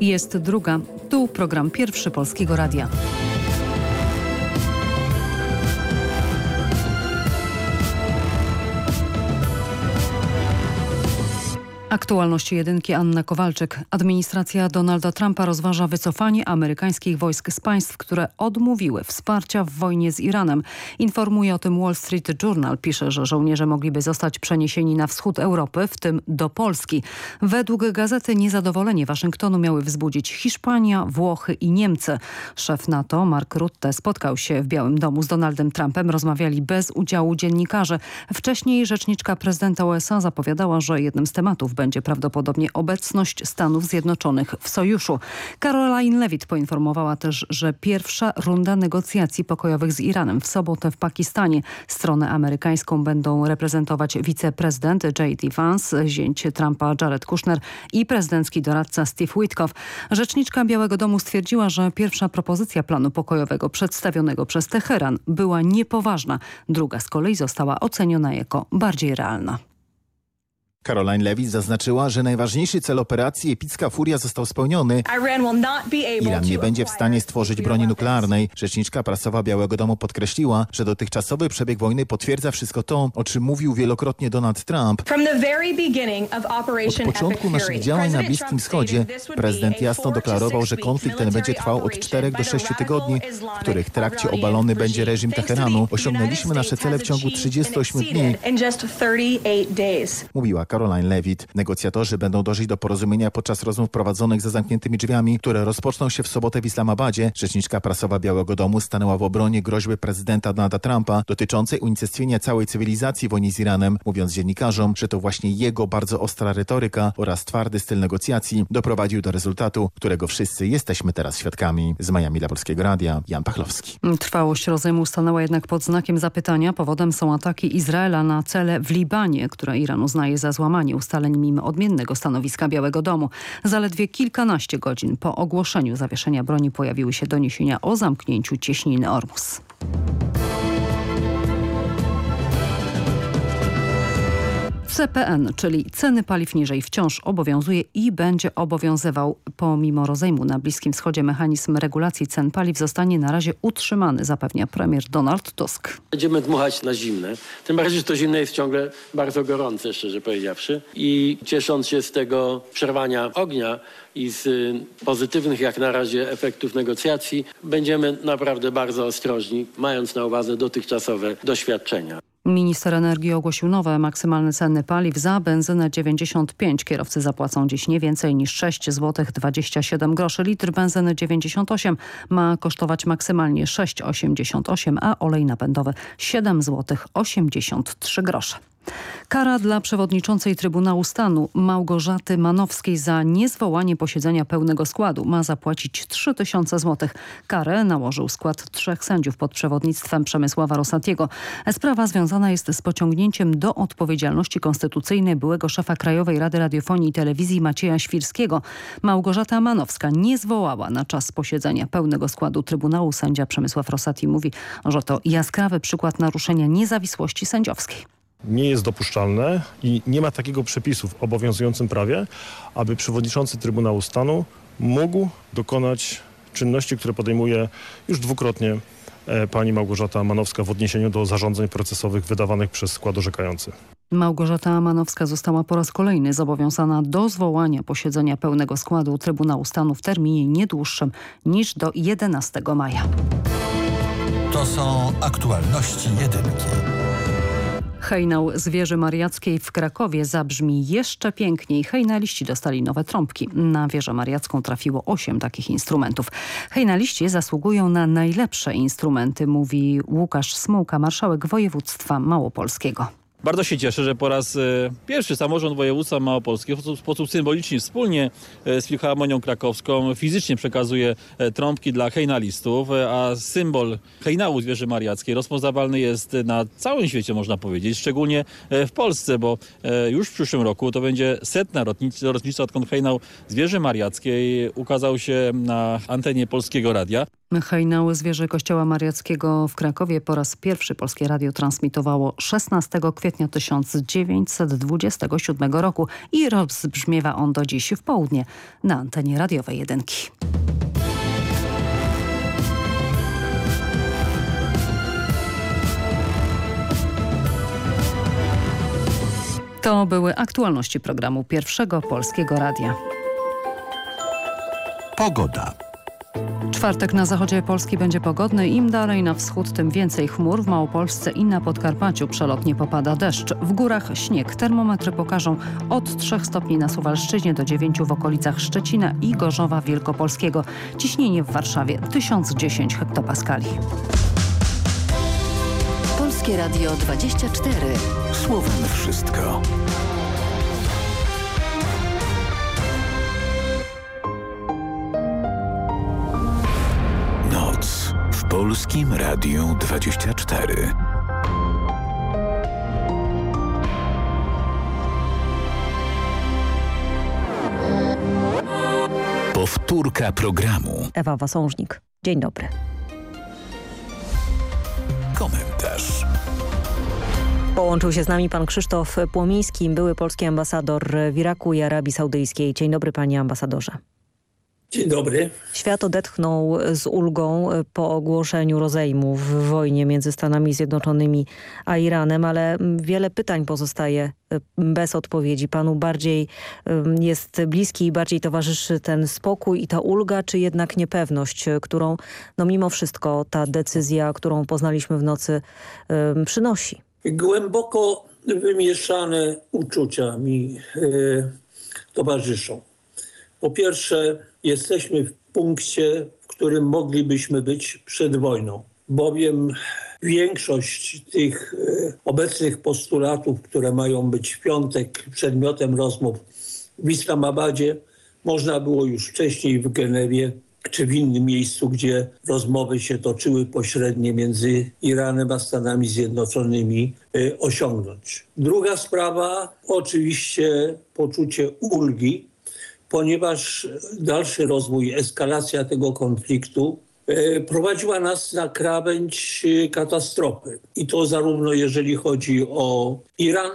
Jest druga. Tu program pierwszy Polskiego Radia. Aktualności jedynki Anna Kowalczyk. Administracja Donalda Trumpa rozważa wycofanie amerykańskich wojsk z państw, które odmówiły wsparcia w wojnie z Iranem. Informuje o tym Wall Street Journal. Pisze, że żołnierze mogliby zostać przeniesieni na wschód Europy, w tym do Polski. Według gazety niezadowolenie Waszyngtonu miały wzbudzić Hiszpania, Włochy i Niemcy. Szef NATO Mark Rutte spotkał się w Białym Domu z Donaldem Trumpem. Rozmawiali bez udziału dziennikarzy. Wcześniej rzeczniczka prezydenta USA zapowiadała, że jednym z tematów będzie prawdopodobnie obecność Stanów Zjednoczonych w sojuszu. Caroline Levitt poinformowała też, że pierwsza runda negocjacji pokojowych z Iranem w sobotę w Pakistanie. Stronę amerykańską będą reprezentować wiceprezydent J.D. Vance, zięć Trumpa Jared Kushner i prezydencki doradca Steve Witkoff. Rzeczniczka Białego Domu stwierdziła, że pierwsza propozycja planu pokojowego przedstawionego przez Teheran była niepoważna. Druga z kolei została oceniona jako bardziej realna. Caroline Levitt zaznaczyła, że najważniejszy cel operacji Epicka Furia został spełniony. Iran nie będzie w stanie stworzyć broni nuklearnej. Rzeczniczka prasowa Białego Domu podkreśliła, że dotychczasowy przebieg wojny potwierdza wszystko to, o czym mówił wielokrotnie Donald Trump. Od początku naszych działań na Bliskim Wschodzie prezydent jasno deklarował, że konflikt ten będzie trwał od 4 do 6 tygodni, w których trakcie obalony będzie reżim Teheranu. Osiągnęliśmy nasze cele w ciągu 38 dni. Mówiła Caroline Levitt. Negocjatorzy będą dążyć do porozumienia podczas rozmów prowadzonych za zamkniętymi drzwiami, które rozpoczną się w sobotę w Islamabadzie. Rzeczniczka prasowa Białego Domu stanęła w obronie groźby prezydenta Donalda Trumpa dotyczącej unicestwienia całej cywilizacji wojny z Iranem, mówiąc dziennikarzom, że to właśnie jego bardzo ostra retoryka oraz twardy styl negocjacji doprowadził do rezultatu, którego wszyscy jesteśmy teraz świadkami. Z Miami dla Polskiego Radia, Jan Pachlowski. Trwałość rozejmu stanęła jednak pod znakiem zapytania. Powodem są ataki Izraela na cele w Libanie, które Iran uznaje za złamanie ustaleń mimo odmiennego stanowiska Białego Domu. Zaledwie kilkanaście godzin po ogłoszeniu zawieszenia broni pojawiły się doniesienia o zamknięciu cieśniny Ormus. CPN, czyli ceny paliw niżej wciąż obowiązuje i będzie obowiązywał. Pomimo rozejmu na Bliskim Wschodzie mechanizm regulacji cen paliw zostanie na razie utrzymany, zapewnia premier Donald Tusk. Będziemy dmuchać na zimne. Tym bardziej, że to zimne jest ciągle bardzo gorące, szczerze powiedziawszy. I ciesząc się z tego przerwania ognia i z pozytywnych jak na razie efektów negocjacji, będziemy naprawdę bardzo ostrożni, mając na uwadze dotychczasowe doświadczenia. Minister energii ogłosił nowe maksymalne ceny paliw za benzynę 95. Kierowcy zapłacą dziś nie więcej niż 6 zł 27 groszy. Litr benzyny 98 ma kosztować maksymalnie 6,88, a olej napędowy 7 zł 83 grosze. Kara dla przewodniczącej Trybunału Stanu Małgorzaty Manowskiej za niezwołanie posiedzenia pełnego składu ma zapłacić 3000 zł. Karę nałożył skład trzech sędziów pod przewodnictwem Przemysława Rosatiego. Sprawa związana jest z pociągnięciem do odpowiedzialności konstytucyjnej byłego szefa Krajowej Rady Radiofonii i Telewizji Macieja Świrskiego. Małgorzata Manowska nie zwołała na czas posiedzenia pełnego składu Trybunału. Sędzia Przemysław Rosati mówi, że to jaskrawy przykład naruszenia niezawisłości sędziowskiej nie jest dopuszczalne i nie ma takiego przepisu w obowiązującym prawie, aby przewodniczący Trybunału Stanu mógł dokonać czynności, które podejmuje już dwukrotnie e, pani Małgorzata Manowska w odniesieniu do zarządzeń procesowych wydawanych przez skład orzekający. Małgorzata Manowska została po raz kolejny zobowiązana do zwołania posiedzenia pełnego składu Trybunału Stanu w terminie nie dłuższym niż do 11 maja. To są aktualności jedynki. Hejnał z wieży mariackiej w Krakowie zabrzmi jeszcze piękniej. Hejnaliści dostali nowe trąbki. Na wieżę mariacką trafiło osiem takich instrumentów. Hejnaliści zasługują na najlepsze instrumenty, mówi Łukasz Smułka, marszałek województwa małopolskiego. Bardzo się cieszę, że po raz e, pierwszy samorząd województwa małopolskiego w sposób symboliczny wspólnie e, z Filharmonią Krakowską fizycznie przekazuje e, trąbki dla hejnalistów, a symbol hejnału Zwierzy Mariackiej rozpoznawalny jest na całym świecie, można powiedzieć, szczególnie w Polsce, bo już w przyszłym roku to będzie setna rocznica, odkąd hejnał Zwierzy Mariackiej ukazał się na antenie Polskiego Radia. Hejnały zwierzę Kościoła Mariackiego w Krakowie po raz pierwszy Polskie Radio transmitowało 16 kwietnia 1927 roku i rozbrzmiewa on do dziś w południe na antenie radiowej jedynki. To były aktualności programu Pierwszego Polskiego Radia. Pogoda. Czwartek na zachodzie Polski będzie pogodny. Im dalej na wschód, tym więcej chmur. W Małopolsce i na Podkarpaciu przelotnie popada deszcz. W górach śnieg. Termometry pokażą od 3 stopni na Suwalszczyźnie do 9 w okolicach Szczecina i Gorzowa Wielkopolskiego. Ciśnienie w Warszawie 1010 hektopaskali. Polskie Radio 24. Słowem wszystko. Polskim Radiu 24. Powtórka programu. Ewa Wasążnik. Dzień dobry. Komentarz. Połączył się z nami pan Krzysztof Płomiński, były polski ambasador w Iraku i Arabii Saudyjskiej. Dzień dobry panie ambasadorze. Dzień dobry. Świat odetchnął z ulgą po ogłoszeniu rozejmu w wojnie między Stanami Zjednoczonymi a Iranem, ale wiele pytań pozostaje bez odpowiedzi. Panu bardziej jest bliski i bardziej towarzyszy ten spokój i ta ulga, czy jednak niepewność, którą no mimo wszystko ta decyzja, którą poznaliśmy w nocy przynosi? Głęboko wymieszane uczucia mi towarzyszą. Po pierwsze, jesteśmy w punkcie, w którym moglibyśmy być przed wojną, bowiem większość tych y, obecnych postulatów, które mają być w piątek przedmiotem rozmów w Islamabadzie, można było już wcześniej w Genewie czy w innym miejscu, gdzie rozmowy się toczyły pośrednie między Iranem a Stanami Zjednoczonymi y, osiągnąć. Druga sprawa, oczywiście poczucie ulgi, ponieważ dalszy rozwój, eskalacja tego konfliktu y, prowadziła nas na krawędź y, katastrofy. I to zarówno jeżeli chodzi o Iran,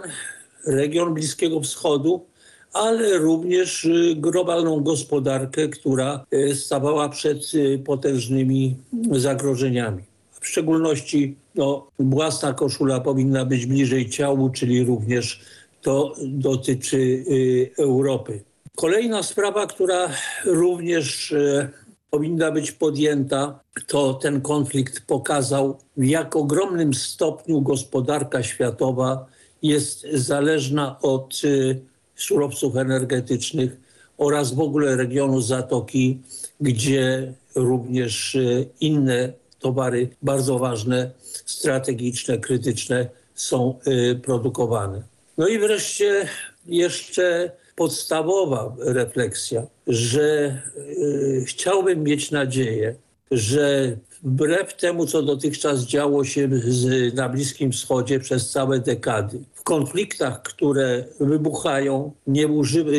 region Bliskiego Wschodu, ale również globalną gospodarkę, która stawała przed potężnymi zagrożeniami. W szczególności no, własna koszula powinna być bliżej ciału, czyli również to dotyczy Europy. Kolejna sprawa, która również powinna być podjęta, to ten konflikt pokazał, w jak ogromnym stopniu gospodarka światowa jest zależna od surowców energetycznych oraz w ogóle regionu Zatoki, gdzie również inne towary bardzo ważne, strategiczne, krytyczne są produkowane. No i wreszcie jeszcze podstawowa refleksja, że chciałbym mieć nadzieję, że wbrew temu, co dotychczas działo się z, na Bliskim Wschodzie przez całe dekady, w konfliktach, które wybuchają, nie,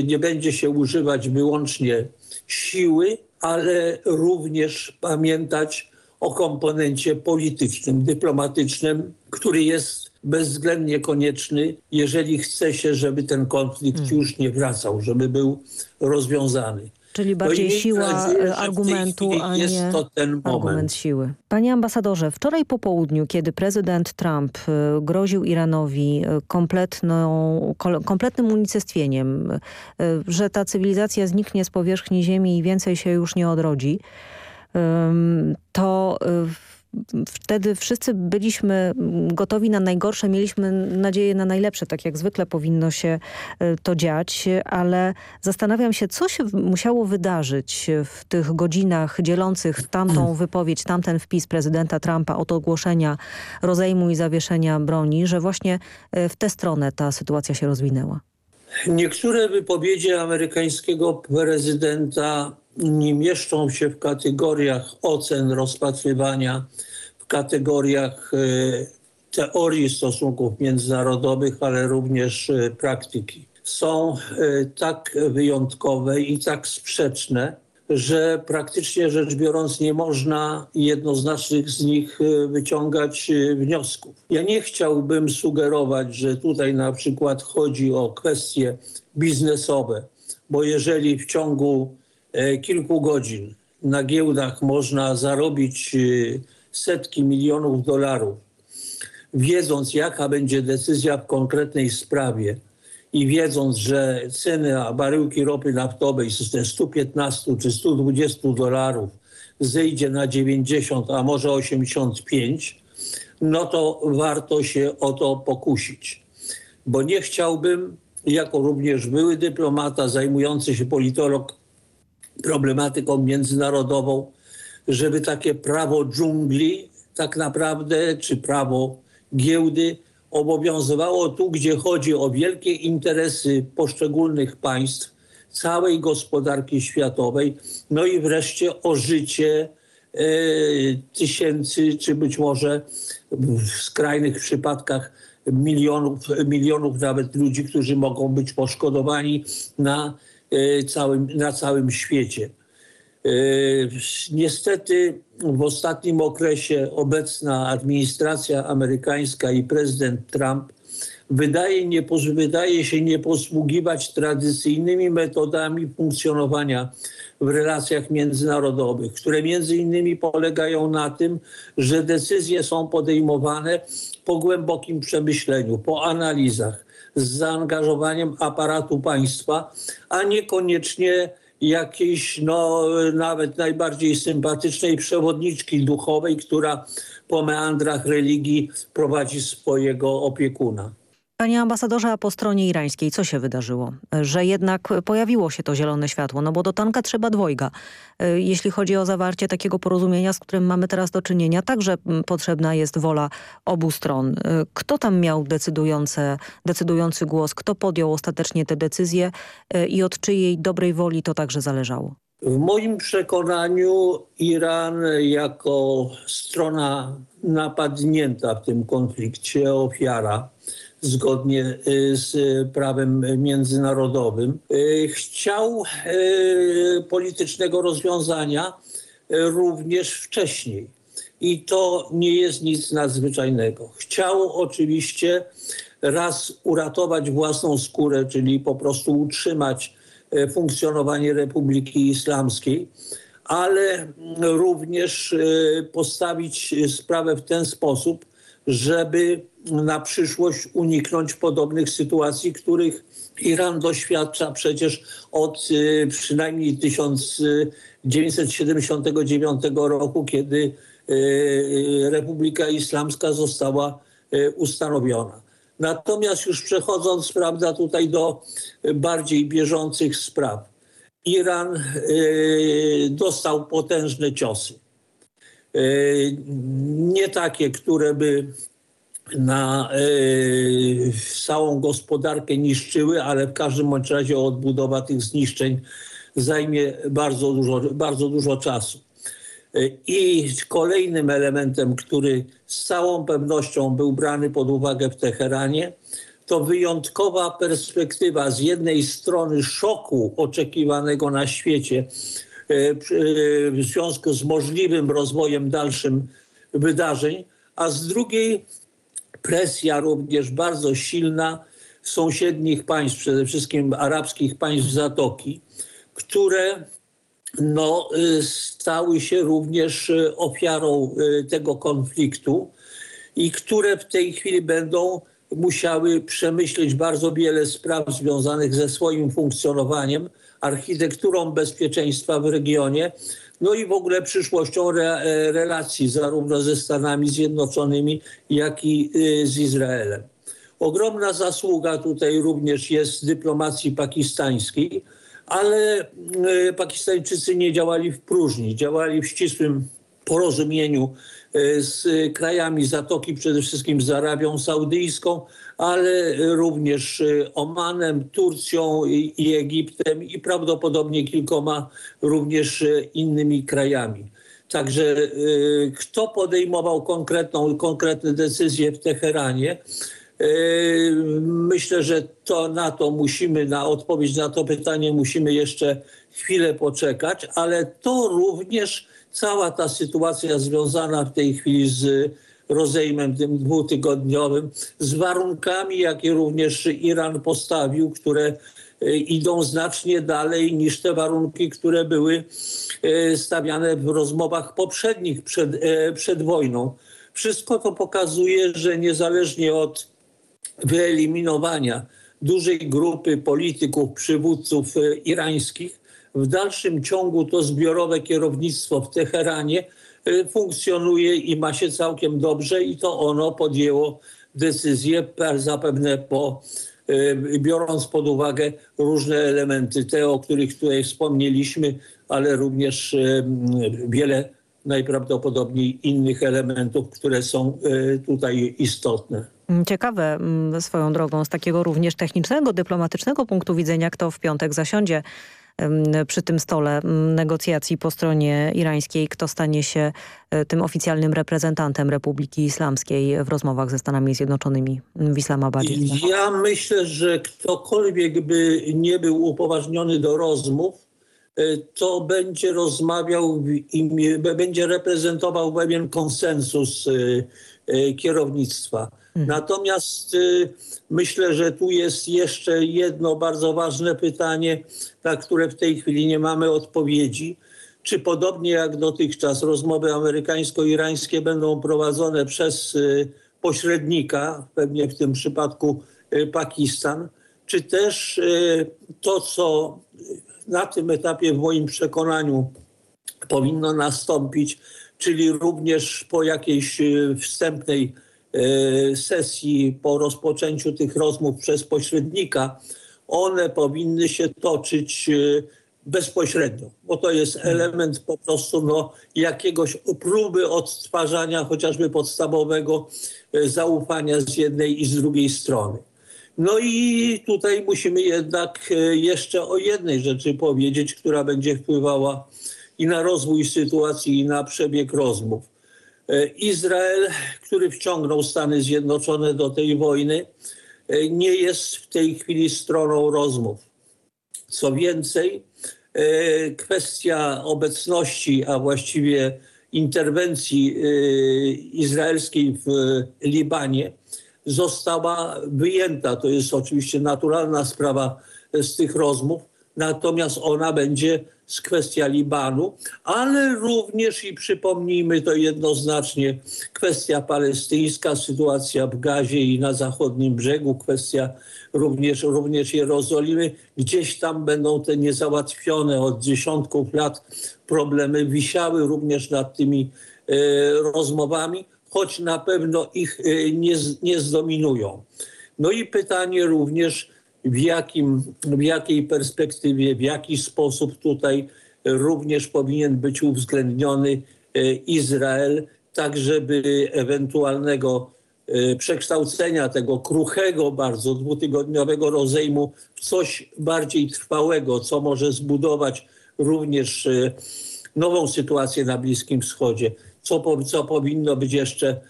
nie będzie się używać wyłącznie siły, ale również pamiętać o komponencie politycznym, dyplomatycznym, który jest bezwzględnie konieczny, jeżeli chce się, żeby ten konflikt hmm. już nie wracał, żeby był rozwiązany. Czyli bardziej siła nadzieję, argumentu, a nie argument siły. Panie ambasadorze, wczoraj po południu, kiedy prezydent Trump groził Iranowi kompletną, kompletnym unicestwieniem, że ta cywilizacja zniknie z powierzchni ziemi i więcej się już nie odrodzi, to wtedy wszyscy byliśmy gotowi na najgorsze, mieliśmy nadzieję na najlepsze, tak jak zwykle powinno się to dziać, ale zastanawiam się, co się musiało wydarzyć w tych godzinach dzielących tamtą wypowiedź, tamten wpis prezydenta Trumpa od ogłoszenia rozejmu i zawieszenia broni, że właśnie w tę stronę ta sytuacja się rozwinęła. Niektóre wypowiedzi amerykańskiego prezydenta nie mieszczą się w kategoriach ocen, rozpatrywania, w kategoriach teorii stosunków międzynarodowych, ale również praktyki. Są tak wyjątkowe i tak sprzeczne, że praktycznie rzecz biorąc nie można jednoznacznych z nich e, wyciągać e, wniosków. Ja nie chciałbym sugerować, że tutaj na przykład chodzi o kwestie biznesowe, bo jeżeli w ciągu e, kilku godzin na giełdach można zarobić setki milionów dolarów, wiedząc jaka będzie decyzja w konkretnej sprawie, i wiedząc, że ceny baryłki ropy naftowej ze 115 czy 120 dolarów zejdzie na 90, a może 85, no to warto się o to pokusić. Bo nie chciałbym, jako również były dyplomata zajmujący się politolog problematyką międzynarodową, żeby takie prawo dżungli tak naprawdę, czy prawo giełdy obowiązywało tu, gdzie chodzi o wielkie interesy poszczególnych państw, całej gospodarki światowej, no i wreszcie o życie e, tysięcy, czy być może w skrajnych przypadkach milionów, milionów nawet ludzi, którzy mogą być poszkodowani na, e, całym, na całym świecie. E, niestety w ostatnim okresie obecna administracja amerykańska i prezydent Trump wydaje, nie, wydaje się nie posługiwać tradycyjnymi metodami funkcjonowania w relacjach międzynarodowych, które między innymi polegają na tym, że decyzje są podejmowane po głębokim przemyśleniu, po analizach, z zaangażowaniem aparatu państwa, a niekoniecznie jakiejś no, nawet najbardziej sympatycznej przewodniczki duchowej, która po meandrach religii prowadzi swojego opiekuna. Panie ambasadorze, a po stronie irańskiej co się wydarzyło? Że jednak pojawiło się to zielone światło, no bo do tanka trzeba dwojga. E, jeśli chodzi o zawarcie takiego porozumienia, z którym mamy teraz do czynienia, także potrzebna jest wola obu stron. E, kto tam miał decydujące, decydujący głos? Kto podjął ostatecznie te decyzje e, i od czyjej dobrej woli to także zależało? W moim przekonaniu Iran jako strona napadnięta w tym konflikcie, ofiara, zgodnie y, z prawem międzynarodowym. Y, chciał y, politycznego rozwiązania również wcześniej. I to nie jest nic nadzwyczajnego. Chciał oczywiście raz uratować własną skórę, czyli po prostu utrzymać funkcjonowanie Republiki Islamskiej, ale również postawić sprawę w ten sposób, żeby na przyszłość uniknąć podobnych sytuacji, których Iran doświadcza przecież od y, przynajmniej 1979 roku, kiedy y, y, Republika Islamska została ustanowiona. Natomiast już przechodząc prawda, tutaj do bardziej bieżących spraw. Iran dostał potężne ciosy. Nie takie, które by na y, całą gospodarkę niszczyły, ale w każdym bądź razie odbudowa tych zniszczeń zajmie bardzo dużo, bardzo dużo czasu. E, I kolejnym elementem, który z całą pewnością był brany pod uwagę w Teheranie, to wyjątkowa perspektywa z jednej strony szoku oczekiwanego na świecie w związku z możliwym rozwojem dalszym wydarzeń, a z drugiej presja również bardzo silna sąsiednich państw, przede wszystkim arabskich państw Zatoki, które no, y, stały się również y, ofiarą y, tego konfliktu i które w tej chwili będą musiały przemyśleć bardzo wiele spraw związanych ze swoim funkcjonowaniem, architekturą bezpieczeństwa w regionie, no i w ogóle przyszłością re, e, relacji zarówno ze Stanami Zjednoczonymi, jak i y, z Izraelem. Ogromna zasługa tutaj również jest dyplomacji pakistańskiej, ale y, Pakistańczycy nie działali w próżni, działali w ścisłym porozumieniu y, z krajami Zatoki, przede wszystkim z Arabią Saudyjską, ale również y, Omanem, Turcją i Egiptem i prawdopodobnie kilkoma również y, innymi krajami. Także y, kto podejmował konkretną, konkretne decyzje w Teheranie, myślę, że to na to musimy, na odpowiedź na to pytanie musimy jeszcze chwilę poczekać, ale to również cała ta sytuacja związana w tej chwili z rozejmem tym dwutygodniowym, z warunkami, jakie również Iran postawił, które e, idą znacznie dalej niż te warunki, które były e, stawiane w rozmowach poprzednich przed, e, przed wojną. Wszystko to pokazuje, że niezależnie od wyeliminowania dużej grupy polityków, przywódców irańskich, w dalszym ciągu to zbiorowe kierownictwo w Teheranie funkcjonuje i ma się całkiem dobrze i to ono podjęło decyzję zapewne po y, biorąc pod uwagę różne elementy, te o których tutaj wspomnieliśmy, ale również y, wiele najprawdopodobniej innych elementów, które są tutaj istotne. Ciekawe mm, swoją drogą z takiego również technicznego, dyplomatycznego punktu widzenia, kto w piątek zasiądzie przy tym stole negocjacji po stronie irańskiej, kto stanie się e, tym oficjalnym reprezentantem Republiki Islamskiej w rozmowach ze Stanami Zjednoczonymi w Islamabadzie? Ja myślę, że ktokolwiek by nie był upoważniony do rozmów, e, to będzie rozmawiał i będzie reprezentował pewien konsensus e, kierownictwa. Mhm. Natomiast y, myślę, że tu jest jeszcze jedno bardzo ważne pytanie, na które w tej chwili nie mamy odpowiedzi. Czy podobnie jak dotychczas rozmowy amerykańsko-irańskie będą prowadzone przez y, pośrednika, pewnie w tym przypadku y, Pakistan, czy też to, co na tym etapie w moim przekonaniu powinno nastąpić, czyli również po jakiejś wstępnej E, sesji po rozpoczęciu tych rozmów przez pośrednika, one powinny się toczyć e, bezpośrednio, bo to jest hmm. element po prostu no, jakiegoś próby odtwarzania chociażby podstawowego e, zaufania z jednej i z drugiej strony. No i tutaj musimy jednak jeszcze o jednej rzeczy powiedzieć, która będzie wpływała i na rozwój sytuacji, i na przebieg rozmów. E, Izrael, który wciągnął Stany Zjednoczone do tej wojny, e, nie jest w tej chwili stroną rozmów. Co więcej, e, kwestia obecności, a właściwie interwencji izraelskiej w Libanie została wyjęta. To jest oczywiście naturalna sprawa z tych rozmów, natomiast ona będzie z kwestia Libanu, ale również i przypomnijmy to jednoznacznie kwestia palestyńska, sytuacja w Gazie i na zachodnim brzegu, kwestia również, również Jerozolimy. Gdzieś tam będą te niezałatwione od dziesiątków lat problemy wisiały również nad tymi e, rozmowami, choć na pewno ich e, nie, nie zdominują. No i pytanie również, w, jakim, w jakiej perspektywie, w jaki sposób tutaj również powinien być uwzględniony e, Izrael, tak żeby ewentualnego e, przekształcenia tego kruchego, bardzo dwutygodniowego rozejmu w coś bardziej trwałego, co może zbudować również e, nową sytuację na Bliskim Wschodzie, co, co powinno być jeszcze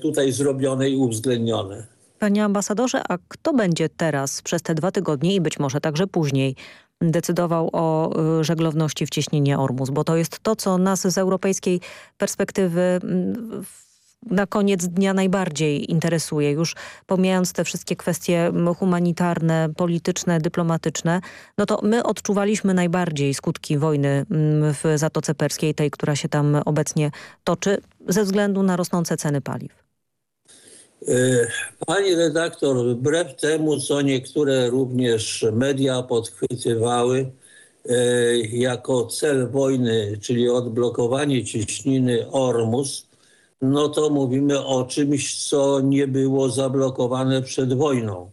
tutaj zrobione i uwzględnione. Panie ambasadorze, a kto będzie teraz przez te dwa tygodnie i być może także później decydował o y, żeglowności w cieśninie Ormus? Bo to jest to, co nas z europejskiej perspektywy mm, na koniec dnia najbardziej interesuje. Już pomijając te wszystkie kwestie humanitarne, polityczne, dyplomatyczne, no to my odczuwaliśmy najbardziej skutki wojny mm, w Zatoce Perskiej, tej, która się tam obecnie toczy, ze względu na rosnące ceny paliw. E, pani redaktor, wbrew temu, co niektóre również media podchwytywały e, jako cel wojny, czyli odblokowanie cieśniny Ormus, no to mówimy o czymś, co nie było zablokowane przed wojną.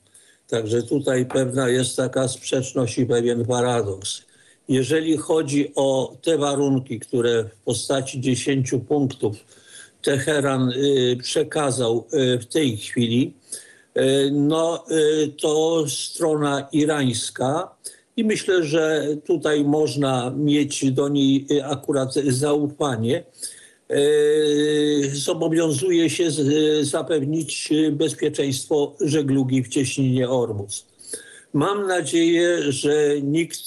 Także tutaj pewna jest taka sprzeczność i pewien paradoks. Jeżeli chodzi o te warunki, które w postaci 10 punktów Teheran y, przekazał y, w tej chwili, y, no to strona irańska i myślę, że tutaj można mieć do niej akurat zaufanie. zobowiązuje się zapewnić bezpieczeństwo żeglugi w cieśninie Ormus. Mam nadzieję, że nikt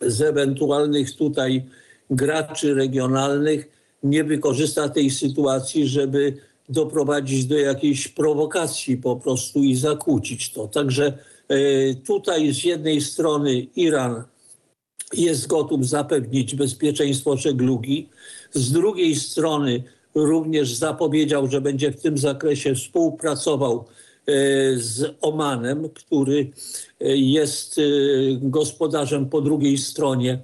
z ewentualnych tutaj graczy regionalnych nie wykorzysta tej sytuacji, żeby doprowadzić do jakiejś prowokacji po prostu i zakłócić to. Także tutaj z jednej strony Iran jest gotów zapewnić bezpieczeństwo żeglugi, z drugiej strony również zapowiedział, że będzie w tym zakresie współpracował z Omanem, który jest gospodarzem po drugiej stronie,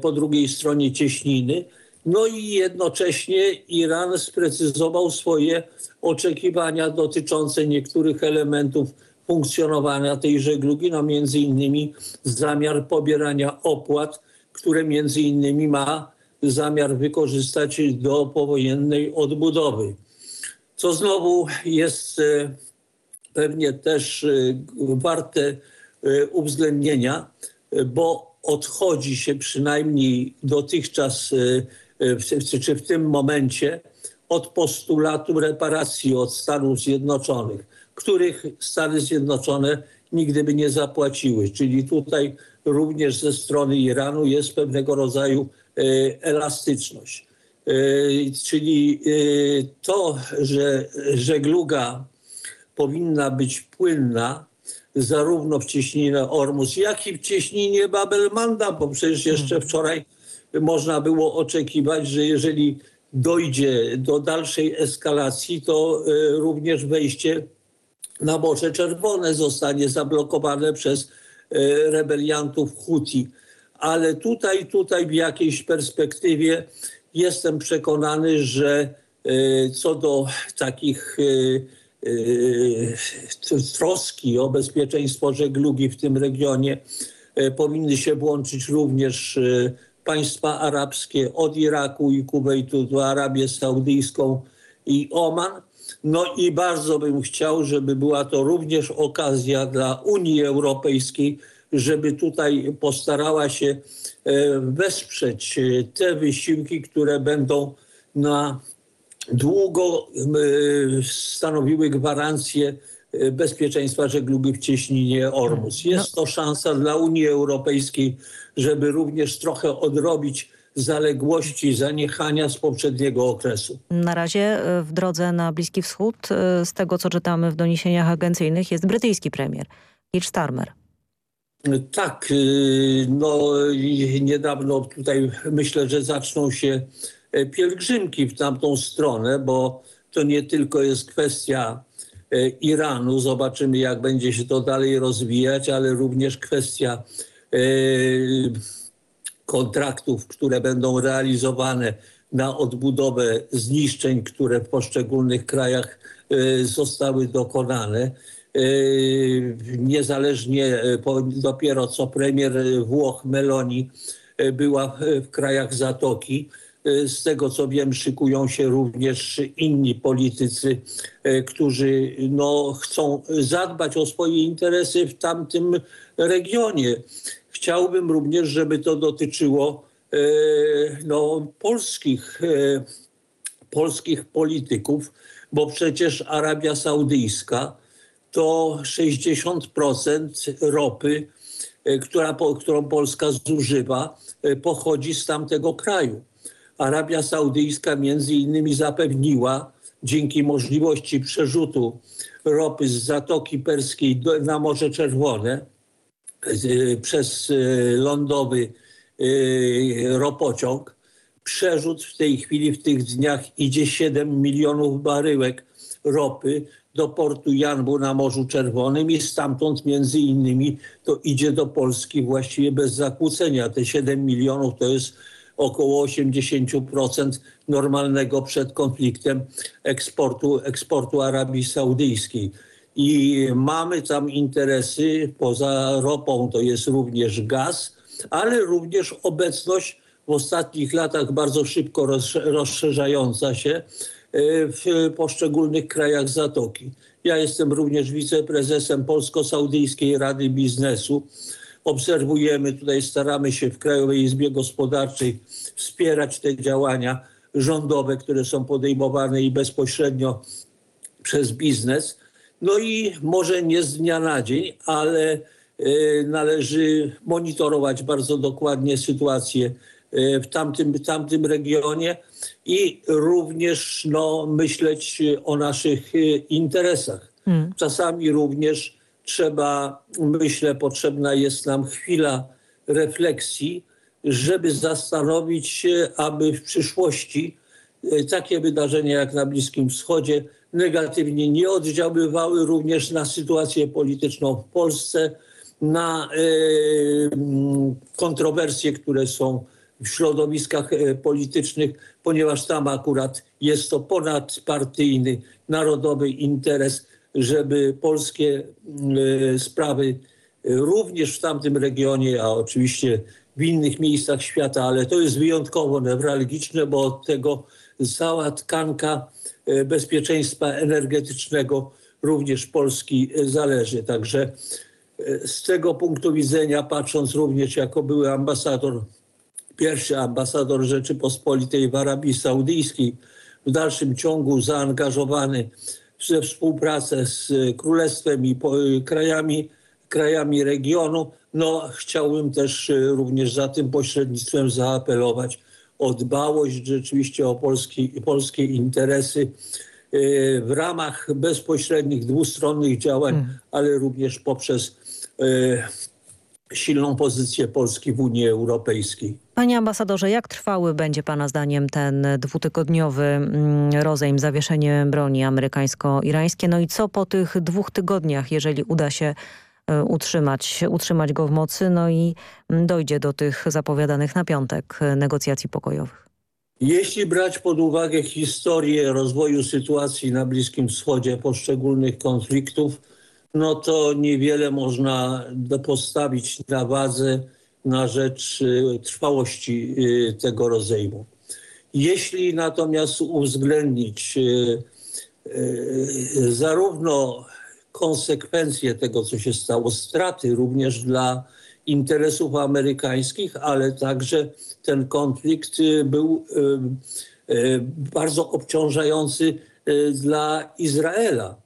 po drugiej stronie cieśniny. No i jednocześnie Iran sprecyzował swoje oczekiwania dotyczące niektórych elementów funkcjonowania tej żeglugi, no między innymi zamiar pobierania opłat, które między innymi ma zamiar wykorzystać do powojennej odbudowy. Co znowu jest pewnie też warte uwzględnienia, bo odchodzi się przynajmniej dotychczas, czy w tym momencie, od postulatu reparacji od Stanów Zjednoczonych, których Stany Zjednoczone nigdy by nie zapłaciły. Czyli tutaj również ze strony Iranu jest pewnego rodzaju elastyczność. Czyli to, że żegluga powinna być płynna zarówno w cieśninie Ormus, jak i w cieśninie Babelmanda, bo przecież jeszcze wczoraj można było oczekiwać, że jeżeli dojdzie do dalszej eskalacji, to również wejście na Morze Czerwone zostanie zablokowane przez rebeliantów Huti. Ale tutaj, tutaj w jakiejś perspektywie jestem przekonany, że co do takich troski o bezpieczeństwo żeglugi w tym regionie powinny się włączyć również państwa arabskie od Iraku i Kuwejtu do Arabię Saudyjską i Oman. No i bardzo bym chciał, żeby była to również okazja dla Unii Europejskiej, żeby tutaj postarała się wesprzeć te wysiłki, które będą na długo stanowiły gwarancję bezpieczeństwa żeglugi w cieśninie Ormus. Jest to szansa dla Unii Europejskiej, żeby również trochę odrobić zaległości, zaniechania z poprzedniego okresu. Na razie w drodze na Bliski Wschód, z tego co czytamy w doniesieniach agencyjnych, jest brytyjski premier, Keir Starmer. Tak, no niedawno tutaj myślę, że zaczną się pielgrzymki w tamtą stronę, bo to nie tylko jest kwestia Iranu, zobaczymy jak będzie się to dalej rozwijać, ale również kwestia kontraktów, które będą realizowane na odbudowę zniszczeń, które w poszczególnych krajach zostały dokonane. Niezależnie dopiero co premier Włoch Meloni była w krajach Zatoki. Z tego co wiem, szykują się również inni politycy, którzy no, chcą zadbać o swoje interesy w tamtym regionie. Chciałbym również, żeby to dotyczyło no, polskich, polskich polityków, bo przecież Arabia Saudyjska to 60% ropy, która, którą Polska zużywa, pochodzi z tamtego kraju. Arabia Saudyjska między innymi zapewniła dzięki możliwości przerzutu ropy z Zatoki Perskiej do, na Morze Czerwone z, przez lądowy ropociąg. Przerzut w tej chwili, w tych dniach idzie 7 milionów baryłek ropy do portu Janbu na Morzu Czerwonym i stamtąd między innymi to idzie do Polski właściwie bez zakłócenia. Te 7 milionów to jest około 80% normalnego przed konfliktem eksportu, eksportu Arabii Saudyjskiej. I mamy tam interesy, poza ropą to jest również gaz, ale również obecność w ostatnich latach bardzo szybko rozszerzająca się w poszczególnych krajach Zatoki. Ja jestem również wiceprezesem Polsko-Saudyjskiej Rady Biznesu. Obserwujemy, tutaj staramy się w Krajowej Izbie Gospodarczej wspierać te działania rządowe, które są podejmowane i bezpośrednio przez biznes. No i może nie z dnia na dzień, ale należy monitorować bardzo dokładnie sytuację w tamtym, tamtym regionie i również no, myśleć o naszych interesach. Hmm. Czasami również trzeba, myślę, potrzebna jest nam chwila refleksji, żeby zastanowić się, aby w przyszłości e, takie wydarzenia jak na Bliskim Wschodzie negatywnie nie oddziaływały również na sytuację polityczną w Polsce, na e, kontrowersje, które są w środowiskach e, politycznych, ponieważ tam akurat jest to ponadpartyjny, narodowy interes, żeby polskie sprawy również w tamtym regionie, a oczywiście w innych miejscach świata, ale to jest wyjątkowo newralgiczne, bo od tego cała tkanka e, bezpieczeństwa energetycznego również Polski e, zależy. Także e, z tego punktu widzenia, patrząc również jako były ambasador, pierwszy ambasador Rzeczypospolitej w Arabii Saudyjskiej, w dalszym ciągu zaangażowany we współpracę z Królestwem i krajami, krajami regionu, no, chciałbym też e, również za tym pośrednictwem zaapelować o dbałość rzeczywiście o polski, polskie interesy w ramach bezpośrednich, dwustronnych działań, hmm. ale również poprzez silną pozycję Polski w Unii Europejskiej. Panie ambasadorze, jak trwały będzie Pana zdaniem ten dwutygodniowy mm, rozejm, zawieszenie broni amerykańsko-irańskie? No i co po tych dwóch tygodniach, jeżeli uda się E, utrzymać, utrzymać go w mocy, no i dojdzie do tych zapowiadanych na piątek e, negocjacji pokojowych. Jeśli brać pod uwagę historię rozwoju sytuacji na Bliskim Wschodzie, poszczególnych konfliktów, no to niewiele można postawić na wadze na rzecz e, trwałości tego rozejmu. Jeśli natomiast uwzględnić zarówno konsekwencje tego, co się stało, straty również dla interesów amerykańskich, ale także ten konflikt y, był y, y, bardzo obciążający dla Izraela.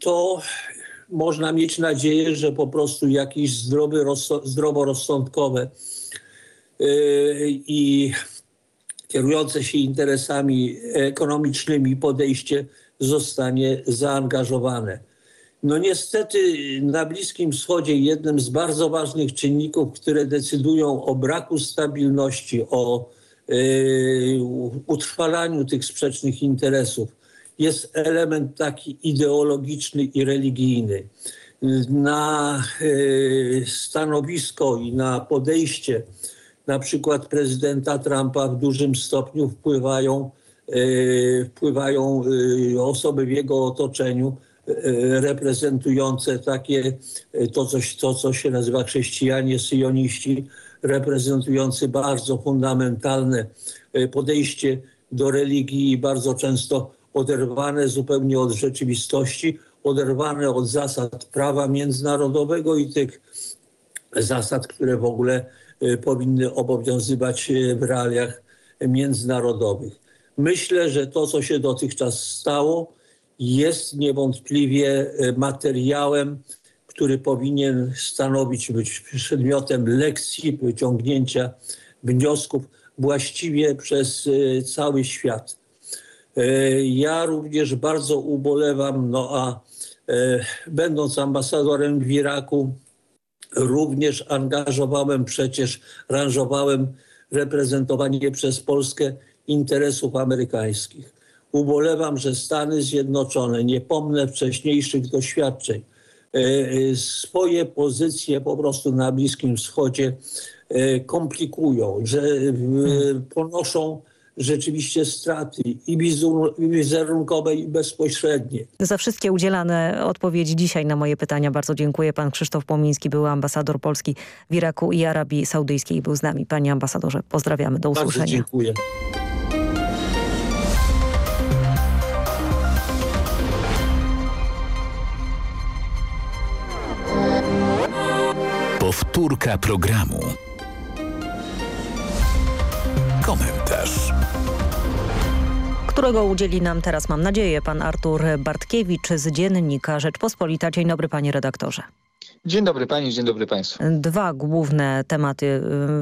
To można mieć nadzieję, że po prostu jakieś zdrowy, zdroworozsądkowe i kierujące się interesami ekonomicznymi podejście zostanie zaangażowane. No niestety na Bliskim Wschodzie jednym z bardzo ważnych czynników, które decydują o braku stabilności, o yy, utrwalaniu tych sprzecznych interesów, jest element taki ideologiczny i religijny. Na yy, stanowisko i na podejście na przykład prezydenta Trumpa w dużym stopniu wpływają, yy, wpływają osoby w jego otoczeniu, E, reprezentujące takie, e, to, coś, to co się nazywa chrześcijanie, syjoniści, reprezentujący bardzo fundamentalne e, podejście do religii, bardzo często oderwane zupełnie od rzeczywistości, oderwane od zasad prawa międzynarodowego i tych zasad, które w ogóle powinny obowiązywać w realiach międzynarodowych. Myślę, że to, co się dotychczas stało, jest niewątpliwie e, materiałem, który powinien stanowić, być przedmiotem lekcji, wyciągnięcia wniosków właściwie przez cały świat. E, ja również bardzo ubolewam, no a będąc ambasadorem w Iraku, również angażowałem przecież, ranżowałem reprezentowanie przez Polskę interesów amerykańskich. Ubolewam, że Stany Zjednoczone, nie pomnę wcześniejszych doświadczeń, e, e, swoje pozycje po prostu na Bliskim Wschodzie e, komplikują, że ponoszą rzeczywiście straty i wizerunkowe i bezpośrednie. Za wszystkie udzielane odpowiedzi dzisiaj na moje pytania bardzo dziękuję. Pan Krzysztof Pomiński, był ambasador Polski w Iraku i Arabii Saudyjskiej był z nami. Panie ambasadorze, pozdrawiamy. Do usłyszenia. Bardzo dziękuję. Powtórka programu. Komentarz. którego udzieli nam teraz, mam nadzieję, pan Artur Bartkiewicz z Dziennika Rzeczpospolita. Dzień dobry panie redaktorze. Dzień dobry pani, dzień dobry państwu. Dwa główne tematy,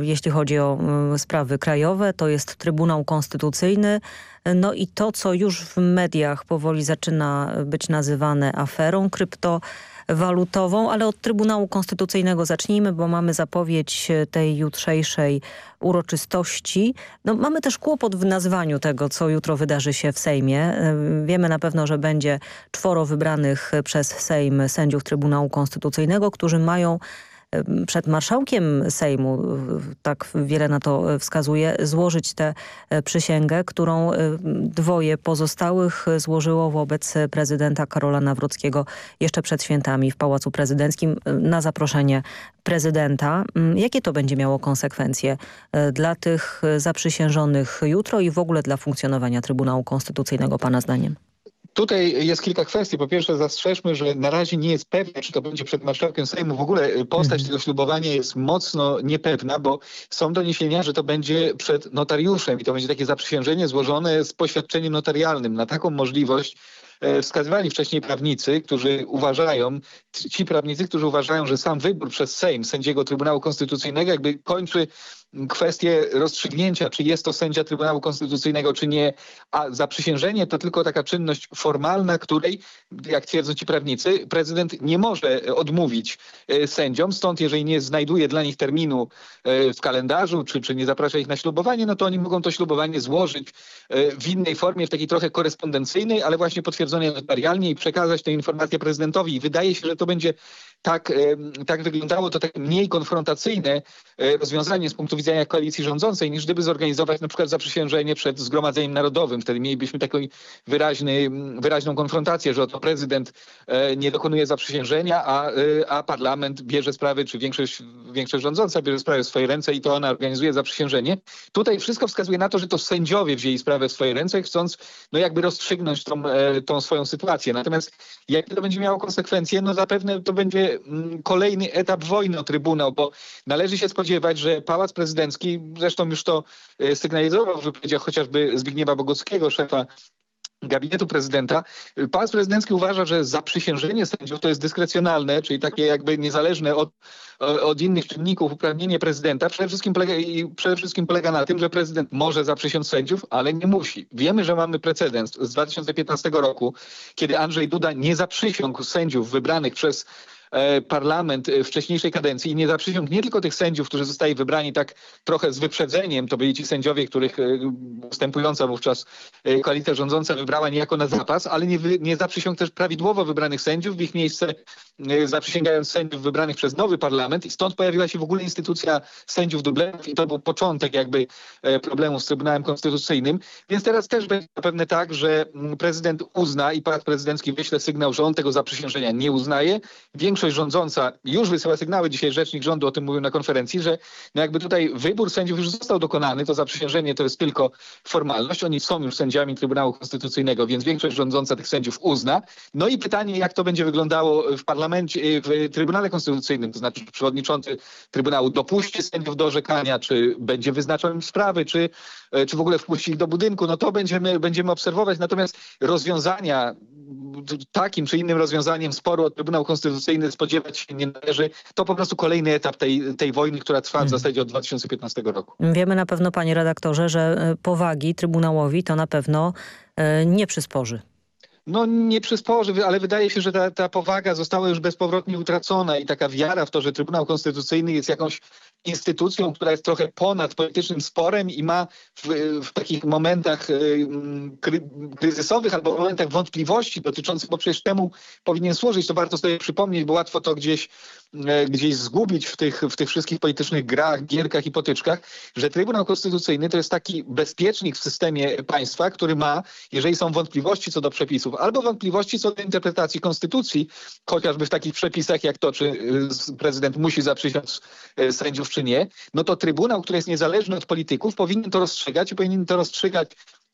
y, jeśli chodzi o y, sprawy krajowe, to jest Trybunał Konstytucyjny, no i to, co już w mediach powoli zaczyna być nazywane aferą krypto walutową, ale od Trybunału Konstytucyjnego zacznijmy, bo mamy zapowiedź tej jutrzejszej uroczystości. No, mamy też kłopot w nazwaniu tego, co jutro wydarzy się w Sejmie. Wiemy na pewno, że będzie czworo wybranych przez Sejm sędziów Trybunału Konstytucyjnego, którzy mają przed marszałkiem Sejmu, tak wiele na to wskazuje, złożyć tę e, przysięgę, którą e, dwoje pozostałych złożyło wobec prezydenta Karola Nawrockiego jeszcze przed świętami w Pałacu Prezydenckim e, na zaproszenie prezydenta. Mm, jakie to będzie miało konsekwencje dla tych zaprzysiężonych jutro i w ogóle dla funkcjonowania Trybunału Konstytucyjnego Pana zdaniem? Tutaj jest kilka kwestii. Po pierwsze zastrzeżmy, że na razie nie jest pewne, czy to będzie przed marszałkiem Sejmu. W ogóle y, postać mhm. tego ślubowania jest mocno niepewna, bo są doniesienia, że to będzie przed notariuszem i to będzie takie zaprzysiężenie złożone z poświadczeniem notarialnym. Na taką możliwość e, wskazywali wcześniej prawnicy, którzy uważają, ci prawnicy, którzy uważają, że sam wybór przez Sejm sędziego Trybunału Konstytucyjnego jakby kończy kwestię rozstrzygnięcia, czy jest to sędzia Trybunału Konstytucyjnego, czy nie, a zaprzysiężenie to tylko taka czynność formalna, której, jak twierdzą ci prawnicy, prezydent nie może odmówić e, sędziom, stąd jeżeli nie znajduje dla nich terminu e, w kalendarzu, czy, czy nie zaprasza ich na ślubowanie, no to oni mogą to ślubowanie złożyć e, w innej formie, w takiej trochę korespondencyjnej, ale właśnie potwierdzonej notarialnie i przekazać tę informację prezydentowi. I wydaje się, że to będzie tak, tak wyglądało to tak mniej konfrontacyjne rozwiązanie z punktu widzenia koalicji rządzącej, niż gdyby zorganizować na przykład zaprzysiężenie przed Zgromadzeniem Narodowym. Wtedy mielibyśmy taką wyraźny, wyraźną konfrontację, że oto prezydent e, nie dokonuje zaprzysiężenia, a, e, a parlament bierze sprawy, czy większość, większość rządząca bierze sprawy w swoje ręce i to ona organizuje zaprzysiężenie. Tutaj wszystko wskazuje na to, że to sędziowie wzięli sprawę w swoje ręce, chcąc no jakby rozstrzygnąć tą, e, tą swoją sytuację. Natomiast jakie to będzie miało konsekwencje? No zapewne to będzie mm, kolejny etap wojny o Trybunał, bo należy się spodziewać, że Pałac Prezydencki. Zresztą już to e, sygnalizował w wypowiedziach chociażby Zbigniewa Boguckiego, szefa gabinetu prezydenta. Pałac prezydencki uważa, że zaprzysiężenie sędziów to jest dyskrecjonalne, czyli takie jakby niezależne od, od innych czynników uprawnienie prezydenta. Przede wszystkim, polega, przede wszystkim polega na tym, że prezydent może zaprzysiąc sędziów, ale nie musi. Wiemy, że mamy precedens z 2015 roku, kiedy Andrzej Duda nie zaprzysiągł sędziów wybranych przez parlament e, wcześniejszej kadencji i nie zaprzysiągł nie tylko tych sędziów, którzy zostali wybrani tak trochę z wyprzedzeniem, to byli ci sędziowie, których wstępująca e, wówczas koalicja rządząca wybrała niejako na zapas, ale nie, nie zaprzysiągł też prawidłowo wybranych sędziów, w ich miejsce zaprzysięgając sędziów wybranych przez nowy parlament i stąd pojawiła się w ogóle instytucja sędziów dublerów i to był początek jakby problemu z Trybunałem Konstytucyjnym. Więc teraz też będzie zapewne tak, że prezydent uzna i pałac prezydencki wyśle sygnał, że on tego zaprzysiężenia nie uznaje. Większość większość rządząca już wysyła sygnały, dzisiaj rzecznik rządu o tym mówił na konferencji, że no jakby tutaj wybór sędziów już został dokonany, to zaprzysiężenie to jest tylko formalność, oni są już sędziami Trybunału Konstytucyjnego, więc większość rządząca tych sędziów uzna. No i pytanie, jak to będzie wyglądało w parlamencie, w Trybunale Konstytucyjnym, to znaczy czy przewodniczący Trybunału dopuści sędziów do orzekania, czy będzie wyznaczał im sprawy, czy, czy w ogóle wpuści ich do budynku, no to będziemy, będziemy obserwować. Natomiast rozwiązania takim czy innym rozwiązaniem sporu o Trybunał Konstytucyjny spodziewać się nie należy. To po prostu kolejny etap tej, tej wojny, która trwa w mhm. zasadzie od 2015 roku. Wiemy na pewno, panie redaktorze, że e, powagi Trybunałowi to na pewno e, nie przysporzy. No nie przysporzy, ale wydaje się, że ta, ta powaga została już bezpowrotnie utracona i taka wiara w to, że Trybunał Konstytucyjny jest jakąś instytucją, która jest trochę ponad politycznym sporem i ma w, w takich momentach y, kry, kryzysowych albo momentach wątpliwości dotyczących, bo przecież temu powinien służyć, to warto sobie przypomnieć, bo łatwo to gdzieś E, gdzieś zgubić w tych, w tych wszystkich politycznych grach, gierkach i potyczkach, że Trybunał Konstytucyjny to jest taki bezpiecznik w systemie państwa, który ma, jeżeli są wątpliwości co do przepisów, albo wątpliwości co do interpretacji konstytucji, chociażby w takich przepisach jak to, czy y, prezydent musi zaprzysiąc y, sędziów, czy nie, no to Trybunał, który jest niezależny od polityków, powinien to rozstrzygać i powinien to rozstrzygać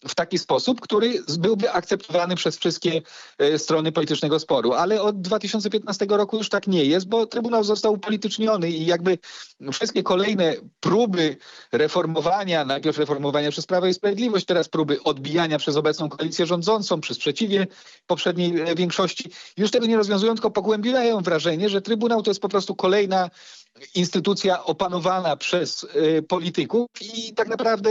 w taki sposób, który byłby akceptowany przez wszystkie e, strony politycznego sporu. Ale od 2015 roku już tak nie jest, bo Trybunał został upolityczniony i jakby wszystkie kolejne próby reformowania, najpierw reformowania przez Prawo i Sprawiedliwość, teraz próby odbijania przez obecną koalicję rządzącą, przy sprzeciwie poprzedniej e, większości, już tego nie rozwiązują, tylko pogłębiają wrażenie, że Trybunał to jest po prostu kolejna instytucja opanowana przez y, polityków i tak naprawdę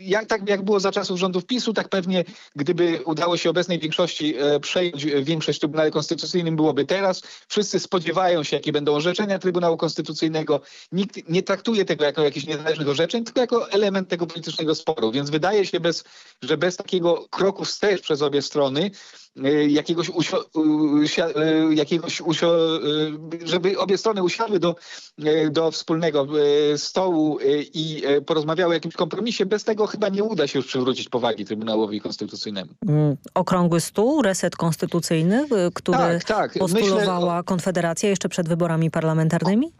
jak, tak jak było za czasów rządów PiSu, tak pewnie gdyby udało się obecnej większości e, przejąć większość w Trybunale Konstytucyjnym byłoby teraz. Wszyscy spodziewają się, jakie będą orzeczenia Trybunału Konstytucyjnego. Nikt nie traktuje tego jako jakichś niezależnych orzeczeń, tylko jako element tego politycznego sporu. Więc wydaje się, bez, że bez takiego kroku wstecz przez obie strony E, jakiegoś, usio, e, jakiegoś usio, e, żeby obie strony usiadły do, do wspólnego stołu i porozmawiały o jakimś kompromisie. Bez tego chyba nie uda się już przywrócić powagi Trybunałowi Konstytucyjnemu. Mm, okrągły stół, reset konstytucyjny, który tak, tak. postulowała Myślę... Konfederacja jeszcze przed wyborami parlamentarnymi?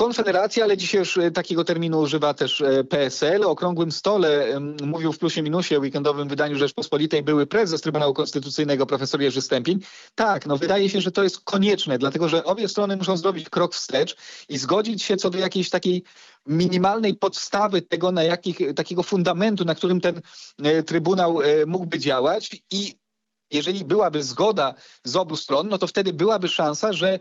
Konfederacja, ale dzisiaj już e, takiego terminu używa też e, PSL. O okrągłym stole mówił w plusie minusie weekendowym wydaniu Rzeczpospolitej były prezes Trybunału Konstytucyjnego profesor Jerzy Stępień. Tak, no wydaje się, że to jest konieczne, dlatego że obie strony muszą zrobić krok wstecz i zgodzić się co do jakiejś takiej minimalnej podstawy tego, na jakich, takiego fundamentu, na którym ten e, Trybunał mógłby działać i jeżeli byłaby zgoda z obu stron, no to wtedy byłaby szansa, że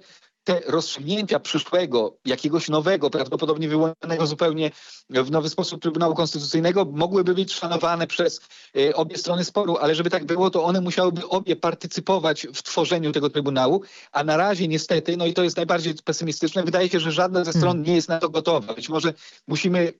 te rozstrzygnięcia przyszłego, jakiegoś nowego, prawdopodobnie wyłonionego zupełnie w nowy sposób Trybunału Konstytucyjnego mogłyby być szanowane przez e, obie strony sporu, ale żeby tak było, to one musiałyby obie partycypować w tworzeniu tego Trybunału, a na razie niestety, no i to jest najbardziej pesymistyczne, wydaje się, że żadna ze stron nie jest na to gotowa. Być może musimy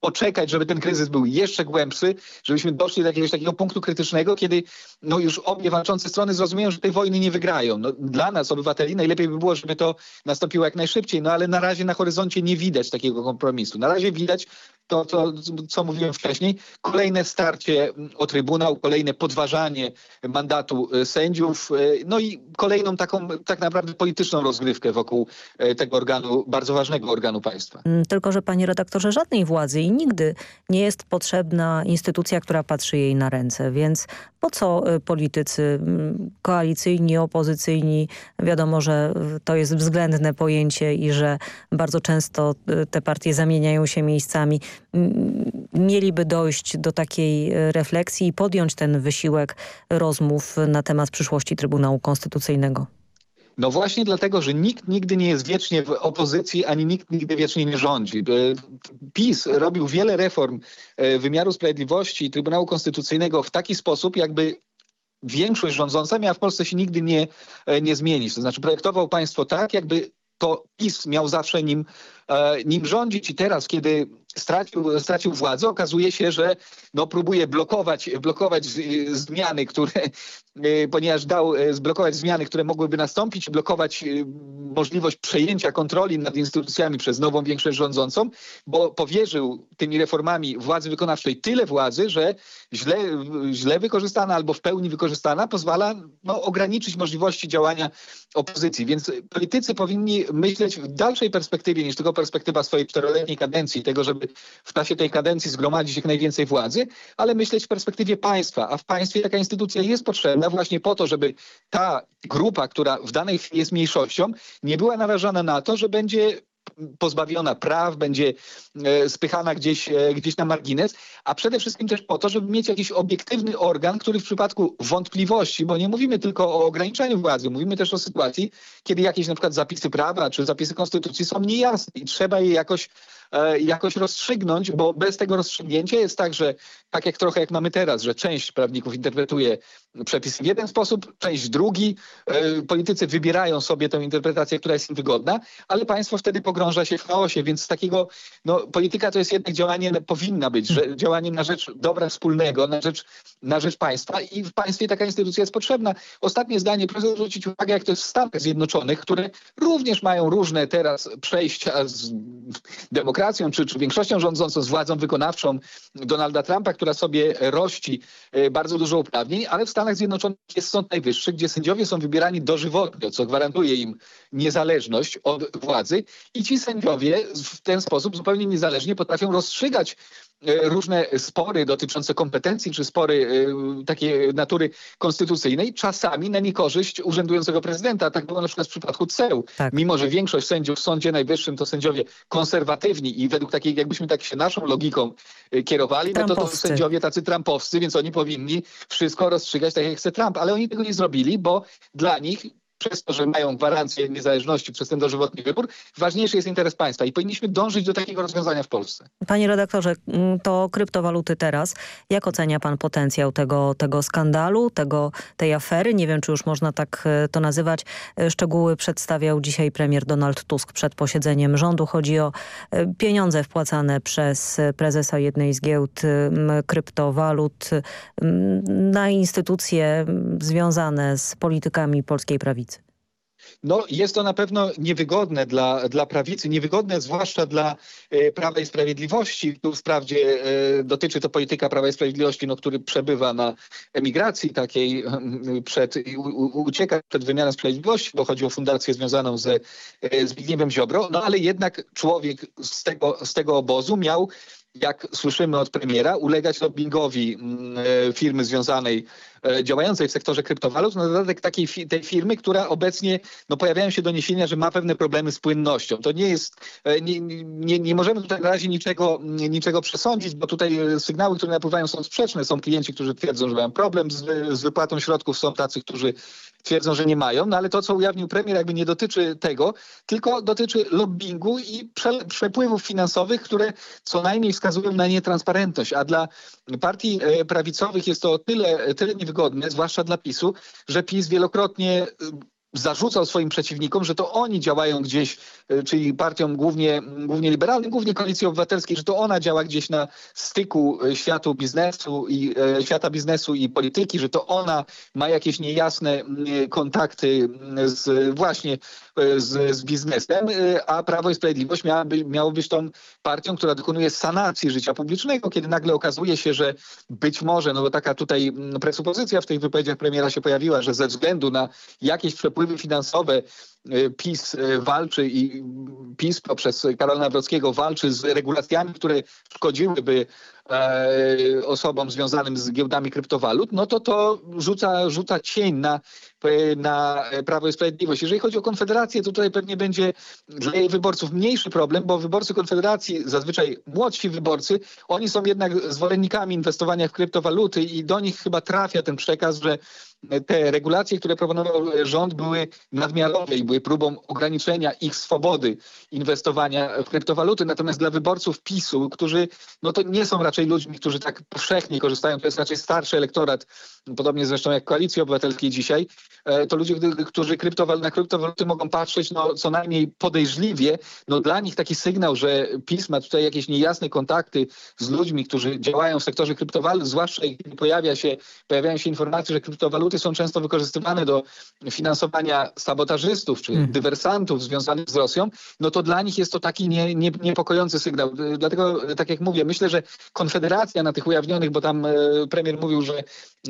poczekać, żeby ten kryzys był jeszcze głębszy, żebyśmy doszli do jakiegoś takiego punktu krytycznego, kiedy no już obie walczące strony zrozumieją, że tej wojny nie wygrają. No, dla nas, obywateli, najlepiej by było, żeby to nastąpiło jak najszybciej, no ale na razie na horyzoncie nie widać takiego kompromisu. Na razie widać to, to, co mówiłem wcześniej, kolejne starcie o Trybunał, kolejne podważanie mandatu e, sędziów, e, no i kolejną taką tak naprawdę polityczną rozgrywkę wokół e, tego organu, bardzo ważnego organu państwa. Mm, tylko, że panie redaktorze, żadnej władzy i nigdy nie jest potrzebna instytucja, która patrzy jej na ręce, więc po co politycy mm, koalicyjni, opozycyjni, wiadomo, że to jest względne pojęcie i że bardzo często te partie zamieniają się miejscami mieliby dojść do takiej e, refleksji i podjąć ten wysiłek rozmów na temat przyszłości Trybunału Konstytucyjnego? No właśnie dlatego, że nikt nigdy nie jest wiecznie w opozycji, ani nikt nigdy wiecznie nie rządzi. E, PiS robił wiele reform e, wymiaru sprawiedliwości i Trybunału Konstytucyjnego w taki sposób, jakby większość rządząca miała w Polsce się nigdy nie, nie zmienić. To znaczy projektował państwo tak, jakby to PiS miał zawsze nim, nim rządzić i teraz, kiedy stracił, stracił władzę, okazuje się, że no, próbuje blokować, blokować zmiany, które, ponieważ dał e, zblokować zmiany, które mogłyby nastąpić, blokować e, możliwość przejęcia kontroli nad instytucjami przez nową większość rządzącą, bo powierzył tymi reformami władzy wykonawczej tyle władzy, że źle, źle wykorzystana albo w pełni wykorzystana pozwala no, ograniczyć możliwości działania opozycji. Więc politycy powinni myśleć w dalszej perspektywie niż tylko perspektywa swojej czteroletniej kadencji, tego, żeby w czasie tej kadencji zgromadzić jak najwięcej władzy, ale myśleć w perspektywie państwa. A w państwie taka instytucja jest potrzebna właśnie po to, żeby ta grupa, która w danej chwili jest mniejszością, nie była narażona na to, że będzie pozbawiona praw, będzie e, spychana gdzieś, e, gdzieś na margines, a przede wszystkim też po to, żeby mieć jakiś obiektywny organ, który w przypadku wątpliwości, bo nie mówimy tylko o ograniczaniu władzy, mówimy też o sytuacji, kiedy jakieś na przykład zapisy prawa czy zapisy konstytucji są niejasne i trzeba je jakoś jakoś rozstrzygnąć, bo bez tego rozstrzygnięcia jest tak, że tak jak trochę jak mamy teraz, że część prawników interpretuje przepisy w jeden sposób, część drugi. E, politycy wybierają sobie tę interpretację, która jest im wygodna, ale państwo wtedy pogrąża się w chaosie, więc z takiego, no polityka to jest jednak działanie, powinna być, że działaniem na rzecz dobra wspólnego, na rzecz, na rzecz państwa i w państwie taka instytucja jest potrzebna. Ostatnie zdanie, proszę zwrócić uwagę, jak to jest w Stanach Zjednoczonych, które również mają różne teraz przejścia z demokracji demokracją, czy, czy większością rządzącą, z władzą wykonawczą Donalda Trumpa, która sobie rości e, bardzo dużo uprawnień, ale w Stanach Zjednoczonych jest Sąd Najwyższy, gdzie sędziowie są wybierani dożywotnio, co gwarantuje im niezależność od władzy i ci sędziowie w ten sposób zupełnie niezależnie potrafią rozstrzygać różne spory dotyczące kompetencji, czy spory takiej natury konstytucyjnej, czasami na niekorzyść urzędującego prezydenta. Tak było na przykład w przypadku CEU. Tak. Mimo, że większość sędziów w Sądzie Najwyższym to sędziowie konserwatywni i według takiej, jakbyśmy tak się naszą logiką kierowali, no to, to sędziowie tacy trampowscy, więc oni powinni wszystko rozstrzygać tak, jak chce Trump. Ale oni tego nie zrobili, bo dla nich przez to, że mają gwarancję niezależności przez ten dożywotni wybór, ważniejszy jest interes państwa i powinniśmy dążyć do takiego rozwiązania w Polsce. Panie redaktorze, mm, to kryptowaluty teraz. Jak ocenia pan potencjał tego, tego skandalu, tego, tej afery? Nie wiem, czy już można tak e, to nazywać. E, szczegóły przedstawiał dzisiaj premier Donald Tusk przed posiedzeniem rządu. Chodzi o e, pieniądze wpłacane przez prezesa jednej z giełd kryptowalut na instytucje związane z politykami polskiej prawicy. No, jest to na pewno niewygodne dla, dla prawicy, niewygodne zwłaszcza dla e, Prawa i Sprawiedliwości. Tu wprawdzie e, dotyczy to polityka Prawa i Sprawiedliwości, no, który przebywa na emigracji takiej mm, przed, u, ucieka przed wymianą sprawiedliwości, bo chodzi o fundację związaną e, Zbigniewem Ziobro, no ale jednak człowiek z tego, z tego obozu miał jak słyszymy od premiera, ulegać lobbingowi mm, e, firmy związanej, działającej w sektorze kryptowalut, na dodatek takiej tej firmy, która obecnie no, pojawiają się doniesienia, że ma pewne problemy z płynnością. To nie jest, e, nie, nie, nie możemy tutaj na razie niczego, niczego przesądzić, bo tutaj sygnały, które napływają są sprzeczne. Są klienci, którzy twierdzą, że mają problem z, z wypłatą środków, są tacy, którzy twierdzą, że nie mają, no ale to, co ujawnił premier, jakby nie dotyczy tego, tylko dotyczy lobbingu i prze, przepływów finansowych, które co najmniej wskazują na nietransparentność, a dla partii e, prawicowych jest to tyle, tyle niewygodne, zwłaszcza dla PiSu, że PiS wielokrotnie zarzucał swoim przeciwnikom, że to oni działają gdzieś, e, czyli partiom głównie, głównie liberalnym, głównie koalicji obywatelskiej, że to ona działa gdzieś na styku e, światu biznesu i e, świata biznesu i polityki, że to ona ma jakieś niejasne kontakty z, właśnie z, z biznesem, a Prawo i Sprawiedliwość miałaby, miało być tą partią, która dokonuje sanacji życia publicznego, kiedy nagle okazuje się, że być może, no bo taka tutaj presupozycja w tych wypowiedziach premiera się pojawiła, że ze względu na jakieś przepływy wpływy finansowe e, PiS e, walczy i PiS poprzez Karola Nawrockiego walczy z regulacjami, które szkodziłyby e, osobom związanym z giełdami kryptowalut, no to to rzuca, rzuca cień na, na Prawo i Sprawiedliwość. Jeżeli chodzi o Konfederację, to tutaj pewnie będzie dla jej wyborców mniejszy problem, bo wyborcy Konfederacji, zazwyczaj młodsi wyborcy, oni są jednak zwolennikami inwestowania w kryptowaluty i do nich chyba trafia ten przekaz, że te regulacje, które proponował rząd były nadmiarowe i były próbą ograniczenia ich swobody inwestowania w kryptowaluty. Natomiast dla wyborców PiSu, którzy no to nie są raczej ludźmi, którzy tak powszechnie korzystają, to jest raczej starszy elektorat, podobnie zresztą jak Koalicji Obywatelskiej dzisiaj, e, to ludzie, którzy kryptowal na kryptowaluty mogą patrzeć no, co najmniej podejrzliwie. No, dla nich taki sygnał, że PiS ma tutaj jakieś niejasne kontakty z ludźmi, którzy działają w sektorze kryptowalut, zwłaszcza kiedy pojawia się, pojawiają się informacje, że kryptowaluty waluty są często wykorzystywane do finansowania sabotażystów czy hmm. dywersantów związanych z Rosją, no to dla nich jest to taki nie, nie, niepokojący sygnał. Dlatego, tak jak mówię, myślę, że Konfederacja na tych ujawnionych, bo tam e, premier mówił, że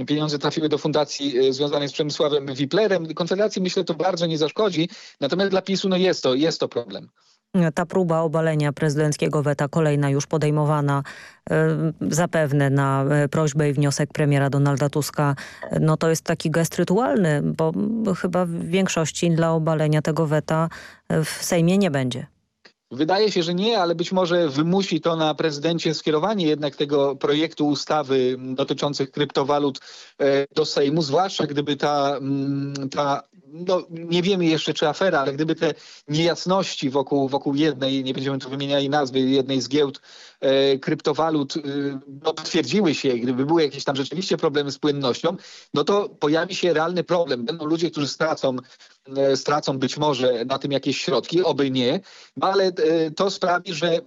pieniądze trafiły do fundacji e, związanej z Przemysławem Wiplerem. Konfederacji myślę to bardzo nie zaszkodzi, natomiast dla PiSu no jest to, jest to problem. Ta próba obalenia prezydenckiego weta, kolejna już podejmowana e, zapewne na e, prośbę i wniosek premiera Donalda Tuska, no to jest taki gest rytualny, bo chyba w większości dla obalenia tego weta w Sejmie nie będzie. Wydaje się, że nie, ale być może wymusi to na prezydencie skierowanie jednak tego projektu ustawy dotyczących kryptowalut e, do Sejmu, zwłaszcza gdyby ta, mm, ta no, nie wiemy jeszcze czy afera, ale gdyby te niejasności wokół, wokół jednej, nie będziemy tu wymieniali nazwy, jednej z giełd e, kryptowalut e, no, potwierdziły się, gdyby były jakieś tam rzeczywiście problemy z płynnością, no to pojawi się realny problem. Będą ludzie, którzy stracą, e, stracą być może na tym jakieś środki, oby nie, no, ale e, to sprawi, że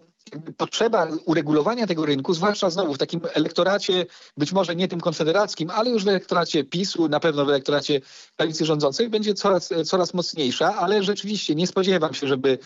potrzeba uregulowania tego rynku, zwłaszcza znowu w takim elektoracie, być może nie tym konfederackim, ale już w elektoracie PiSu, na pewno w elektoracie koalicji rządzącej będzie coraz, coraz mocniejsza, ale rzeczywiście nie spodziewam się, żeby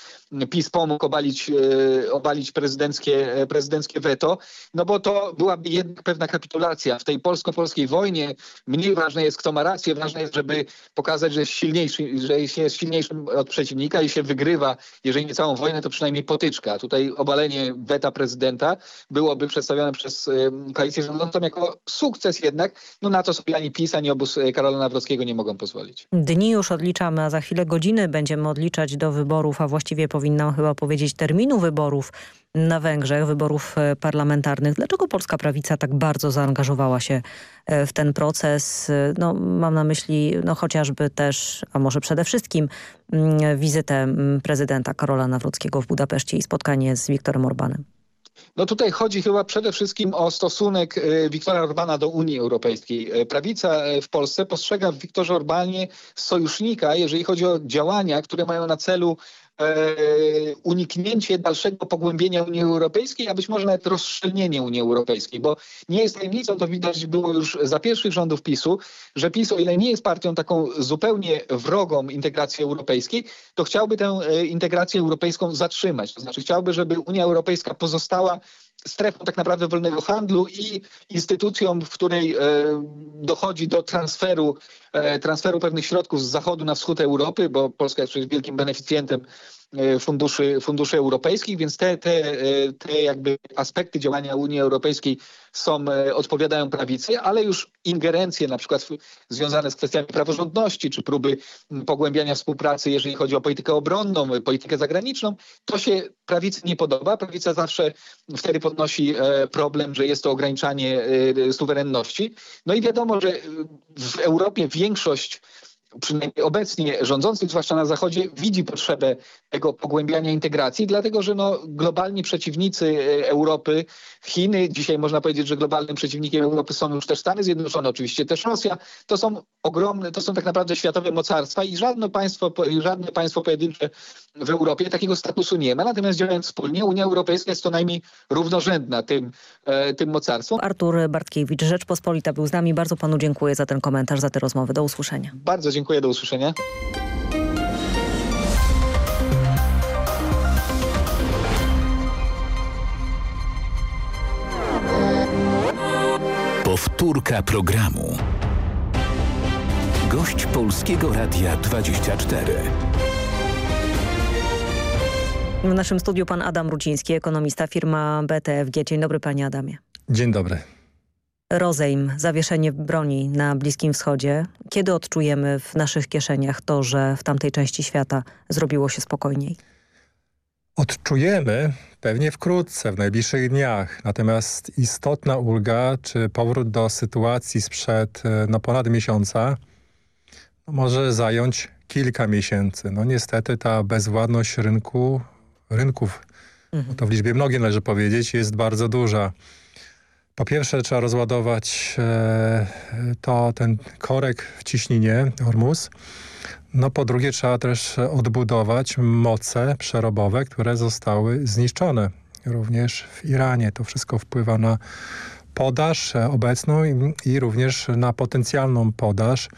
PiS pomógł obalić, e, obalić prezydenckie, prezydenckie weto, no bo to byłaby jednak pewna kapitulacja. W tej polsko-polskiej wojnie mniej ważne jest, kto ma rację, ważne jest, żeby pokazać, że jest silniejszy, że się jest silniejszym od przeciwnika i się wygrywa, jeżeli nie całą wojnę, to przynajmniej potyczka. Tutaj obalenie weta prezydenta byłoby przedstawione przez koalicję rządzącą jako sukces jednak, no na to sobie ani PiS, ani obóz Karola Nawrockiego nie mogą pozwolić. Dni już odliczamy, a za chwilę godziny będziemy odliczać do wyborów, a właściwie powinnam chyba powiedzieć terminu wyborów na Węgrzech, wyborów e, parlamentarnych. Dlaczego polska prawica tak bardzo zaangażowała się e, w ten proces? E, no, mam na myśli no, chociażby też, a może przede wszystkim mm, wizytę mm, prezydenta Karola Nawrockiego w Budapeszcie i spotkanie z Viktorem Orbanem. No tutaj chodzi chyba przede wszystkim o stosunek Wiktora Orbana do Unii Europejskiej. Prawica w Polsce postrzega w Wiktorze Orbanie sojusznika, jeżeli chodzi o działania, które mają na celu uniknięcie dalszego pogłębienia Unii Europejskiej, a być może nawet rozszczelnienie Unii Europejskiej, bo nie jest tajemnicą, to widać było już za pierwszych rządów PiSu, że PiS, o ile nie jest partią taką zupełnie wrogą integracji europejskiej, to chciałby tę e, integrację europejską zatrzymać. To znaczy chciałby, żeby Unia Europejska pozostała strefą tak naprawdę wolnego handlu i instytucją, w której e, dochodzi do transferu, e, transferu pewnych środków z zachodu na wschód Europy, bo Polska jest przecież wielkim beneficjentem funduszy, funduszy europejskich, więc te, te, e, te jakby aspekty działania Unii Europejskiej są, e, odpowiadają prawicy, ale już ingerencje na przykład związane z kwestiami praworządności, czy próby pogłębiania współpracy, jeżeli chodzi o politykę obronną, politykę zagraniczną, to się prawicy nie podoba. Prawica zawsze wtedy podnosi problem, że jest to ograniczanie suwerenności. No i wiadomo, że w Europie większość przynajmniej obecnie rządzących, zwłaszcza na Zachodzie, widzi potrzebę tego pogłębiania integracji, dlatego że no, globalni przeciwnicy e, Europy, Chiny, dzisiaj można powiedzieć, że globalnym przeciwnikiem Europy są już też Stany Zjednoczone, oczywiście też Rosja, to są ogromne, to są tak naprawdę światowe mocarstwa i żadne państwo, żadne państwo pojedyncze w Europie takiego statusu nie ma, natomiast działając wspólnie Unia Europejska jest co najmniej równorzędna tym, e, tym mocarstwom. Artur Bartkiewicz, Rzeczpospolita był z nami. Bardzo panu dziękuję za ten komentarz, za te rozmowy. Do usłyszenia. Bardzo dziękuję, do usłyszenia. Powtórka programu. Gość Polskiego Radia 24. W naszym studiu pan Adam Ruciński, ekonomista firma BTFG. Dzień dobry panie Adamie. Dzień dobry. Rozejm, zawieszenie broni na Bliskim Wschodzie. Kiedy odczujemy w naszych kieszeniach to, że w tamtej części świata zrobiło się spokojniej? Odczujemy pewnie wkrótce, w najbliższych dniach. Natomiast istotna ulga, czy powrót do sytuacji sprzed e, no, ponad miesiąca no, może zająć kilka miesięcy. No niestety ta bezwładność rynku, rynków, mhm. to w liczbie mnogiej należy powiedzieć, jest bardzo duża. Po pierwsze trzeba rozładować e, to ten korek w ciśnienie Hormuz. No po drugie trzeba też odbudować moce przerobowe, które zostały zniszczone. Również w Iranie. To wszystko wpływa na podaż obecną i, i również na potencjalną podaż.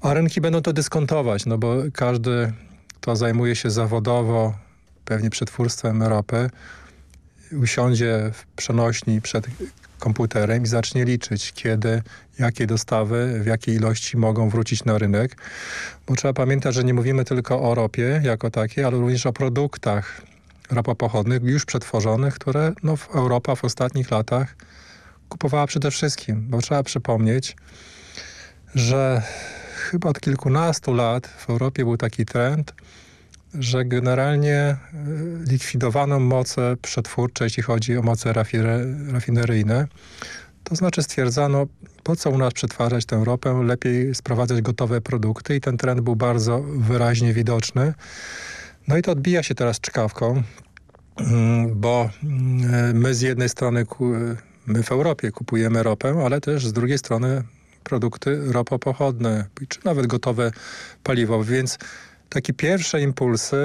A rynki będą to dyskontować, no bo każdy, kto zajmuje się zawodowo pewnie przetwórstwem ropy, usiądzie w przenośni przed komputerem i zacznie liczyć, kiedy, jakie dostawy, w jakiej ilości mogą wrócić na rynek. Bo trzeba pamiętać, że nie mówimy tylko o ropie jako takiej, ale również o produktach ropopochodnych już przetworzonych, które no, Europa w ostatnich latach kupowała przede wszystkim. Bo trzeba przypomnieć, że chyba od kilkunastu lat w Europie był taki trend, że generalnie e, likwidowano moce przetwórcze, jeśli chodzi o moce rafineryjne. To znaczy stwierdzano, po co u nas przetwarzać tę ropę, lepiej sprowadzać gotowe produkty i ten trend był bardzo wyraźnie widoczny. No i to odbija się teraz czkawką, mm, bo mm, my z jednej strony, my w Europie kupujemy ropę, ale też z drugiej strony produkty ropopochodne, czy nawet gotowe paliwo, więc takie pierwsze impulsy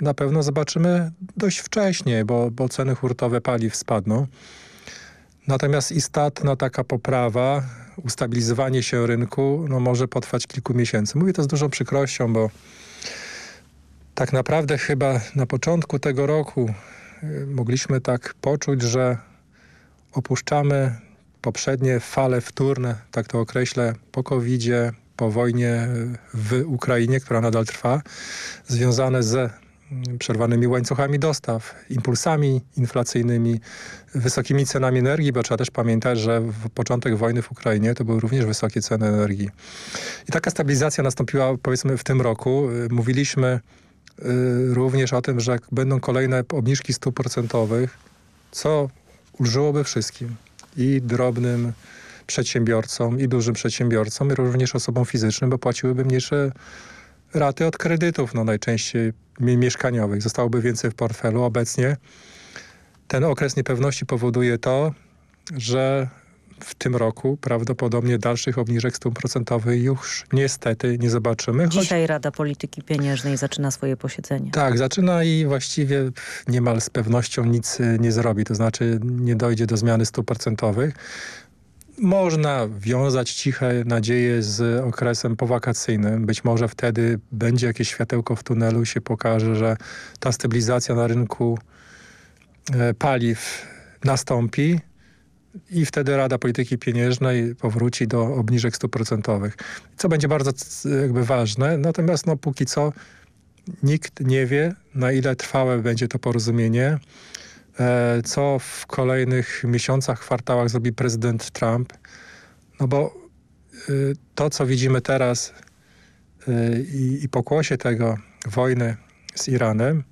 na pewno zobaczymy dość wcześnie, bo, bo ceny hurtowe paliw spadną. Natomiast istotna taka poprawa, ustabilizowanie się rynku no może potrwać kilku miesięcy. Mówię to z dużą przykrością, bo tak naprawdę chyba na początku tego roku y, mogliśmy tak poczuć, że opuszczamy poprzednie fale wtórne, tak to określę, po covid po wojnie w Ukrainie, która nadal trwa, związane ze przerwanymi łańcuchami dostaw, impulsami inflacyjnymi, wysokimi cenami energii, bo trzeba też pamiętać, że w początek wojny w Ukrainie to były również wysokie ceny energii. I taka stabilizacja nastąpiła powiedzmy w tym roku. Mówiliśmy również o tym, że będą kolejne obniżki stóp procentowych, co ulżyłoby wszystkim i drobnym przedsiębiorcom, i dużym przedsiębiorcom, i również osobom fizycznym, bo płaciłyby mniejsze raty od kredytów, no najczęściej mieszkaniowych. Zostałoby więcej w portfelu. Obecnie ten okres niepewności powoduje to, że w tym roku prawdopodobnie dalszych obniżek stóp procentowych już niestety nie zobaczymy. Choć... Dzisiaj Rada Polityki Pieniężnej zaczyna swoje posiedzenie. Tak, zaczyna i właściwie niemal z pewnością nic nie zrobi, to znaczy nie dojdzie do zmiany stóp procentowych. Można wiązać ciche nadzieje z okresem powakacyjnym. Być może wtedy będzie jakieś światełko w tunelu, się pokaże, że ta stabilizacja na rynku e, paliw nastąpi i wtedy Rada Polityki Pieniężnej powróci do obniżek stóp procentowych. Co będzie bardzo jakby ważne, natomiast no, póki co nikt nie wie, na ile trwałe będzie to porozumienie, co w kolejnych miesiącach, kwartałach zrobi prezydent Trump. No bo y, to, co widzimy teraz y, i pokłosie tego wojny z Iranem,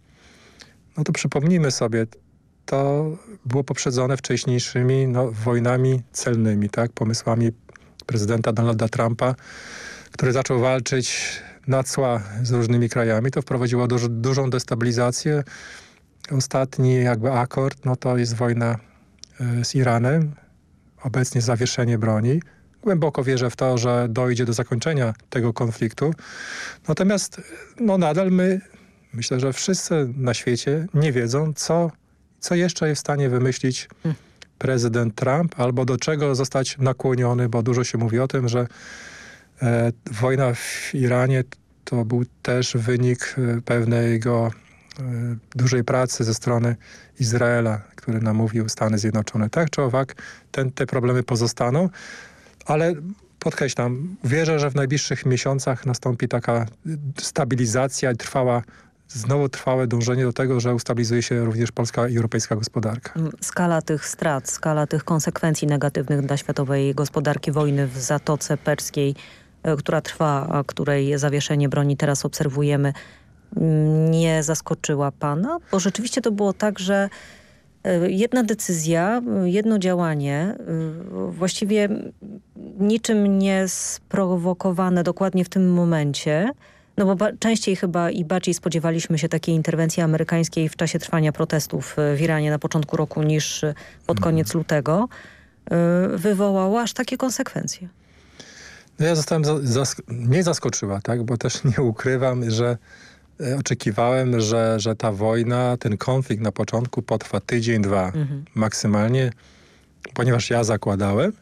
no to przypomnijmy sobie, to było poprzedzone wcześniejszymi no, wojnami celnymi, tak, pomysłami prezydenta Donalda Trumpa, który zaczął walczyć na cła z różnymi krajami. To wprowadziło duż, dużą destabilizację. Ostatni jakby akord, no to jest wojna y, z Iranem, obecnie zawieszenie broni. Głęboko wierzę w to, że dojdzie do zakończenia tego konfliktu. Natomiast no nadal my, myślę, że wszyscy na świecie nie wiedzą, co co jeszcze jest w stanie wymyślić prezydent Trump albo do czego zostać nakłoniony, bo dużo się mówi o tym, że e, wojna w Iranie to był też wynik e, pewnego e, dużej pracy ze strony Izraela, który namówił Stany Zjednoczone. Tak czy owak, ten, te problemy pozostaną, ale podkreślam, wierzę, że w najbliższych miesiącach nastąpi taka stabilizacja i trwała znowu trwałe dążenie do tego, że ustabilizuje się również polska i europejska gospodarka. Mm, skala tych strat, skala tych konsekwencji negatywnych dla światowej gospodarki wojny w Zatoce Perskiej, e, która trwa, a której zawieszenie broni teraz obserwujemy, nie zaskoczyła pana? Bo rzeczywiście to było tak, że e, jedna decyzja, jedno działanie, e, właściwie niczym nie sprowokowane dokładnie w tym momencie, no bo częściej chyba i bardziej spodziewaliśmy się takiej interwencji amerykańskiej w czasie trwania protestów e, w Iranie na początku roku niż pod mhm. koniec lutego, wywołało aż takie konsekwencje. No ja zostałem, zask zaskoczyła, tak, bo też nie ukrywam, że oczekiwałem, że, że ta wojna, ten konflikt na początku potrwa tydzień, dwa mhm. maksymalnie, ponieważ ja zakładałem,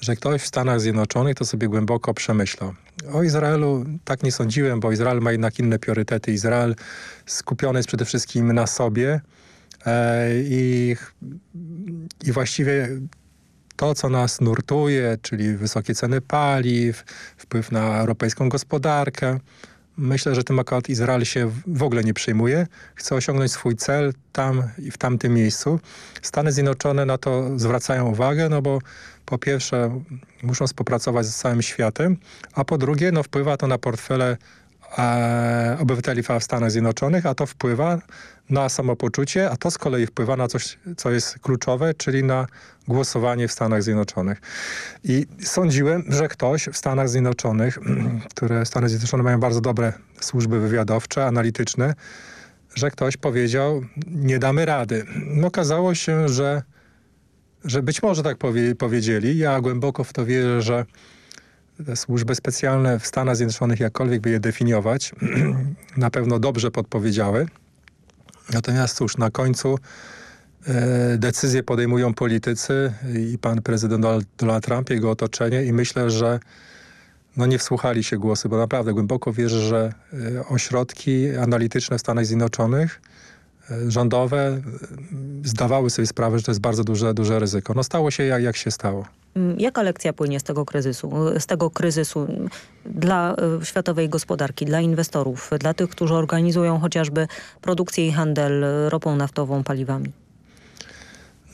że ktoś w Stanach Zjednoczonych to sobie głęboko przemyślał. O Izraelu tak nie sądziłem, bo Izrael ma jednak inne priorytety. Izrael skupiony jest przede wszystkim na sobie e, i, i właściwie to, co nas nurtuje, czyli wysokie ceny paliw, wpływ na europejską gospodarkę, Myślę, że tym akurat Izrael się w ogóle nie przejmuje. Chce osiągnąć swój cel tam i w tamtym miejscu. Stany Zjednoczone na to zwracają uwagę, no bo po pierwsze muszą współpracować z całym światem, a po drugie no, wpływa to na portfele obywateli w Stanach Zjednoczonych, a to wpływa na samopoczucie, a to z kolei wpływa na coś, co jest kluczowe, czyli na głosowanie w Stanach Zjednoczonych. I sądziłem, że ktoś w Stanach Zjednoczonych, które Stany Zjednoczone mają bardzo dobre służby wywiadowcze, analityczne, że ktoś powiedział, nie damy rady. No, okazało się, że, że być może tak powie, powiedzieli. Ja głęboko w to wierzę, że służby specjalne w Stanach Zjednoczonych, jakkolwiek by je definiować, na pewno dobrze podpowiedziały. Natomiast cóż, na końcu e, decyzje podejmują politycy i pan prezydent Donald Trump, jego otoczenie i myślę, że no nie wsłuchali się głosy, bo naprawdę głęboko wierzę, że e, ośrodki analityczne w Stanach Zjednoczonych, e, rządowe, zdawały sobie sprawę, że to jest bardzo duże, duże ryzyko. No stało się jak, jak się stało. Mm, jaka lekcja płynie z tego kryzysu, z tego kryzysu dla y, światowej gospodarki, dla inwestorów, dla tych, którzy organizują chociażby produkcję i handel ropą naftową, paliwami?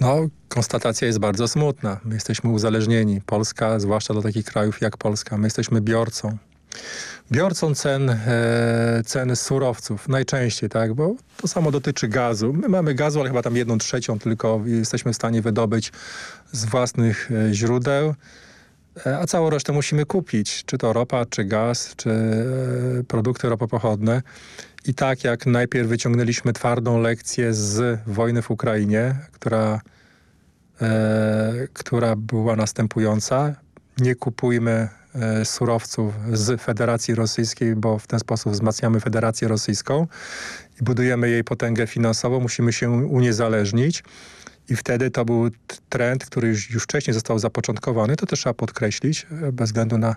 No, konstatacja jest bardzo smutna. My jesteśmy uzależnieni. Polska, zwłaszcza do takich krajów jak Polska, my jesteśmy biorcą. Biorcą cen, e, ceny surowców najczęściej, tak, bo to samo dotyczy gazu. My mamy gazu, ale chyba tam jedną trzecią tylko jesteśmy w stanie wydobyć z własnych e, źródeł, e, a całą resztę musimy kupić, czy to ropa, czy gaz, czy e, produkty ropopochodne. I tak jak najpierw wyciągnęliśmy twardą lekcję z wojny w Ukrainie, która, e, która była następująca. Nie kupujmy e, surowców z Federacji Rosyjskiej, bo w ten sposób wzmacniamy Federację Rosyjską i budujemy jej potęgę finansową. Musimy się uniezależnić. I wtedy to był trend, który już, już wcześniej został zapoczątkowany. To też trzeba podkreślić, e, bez względu na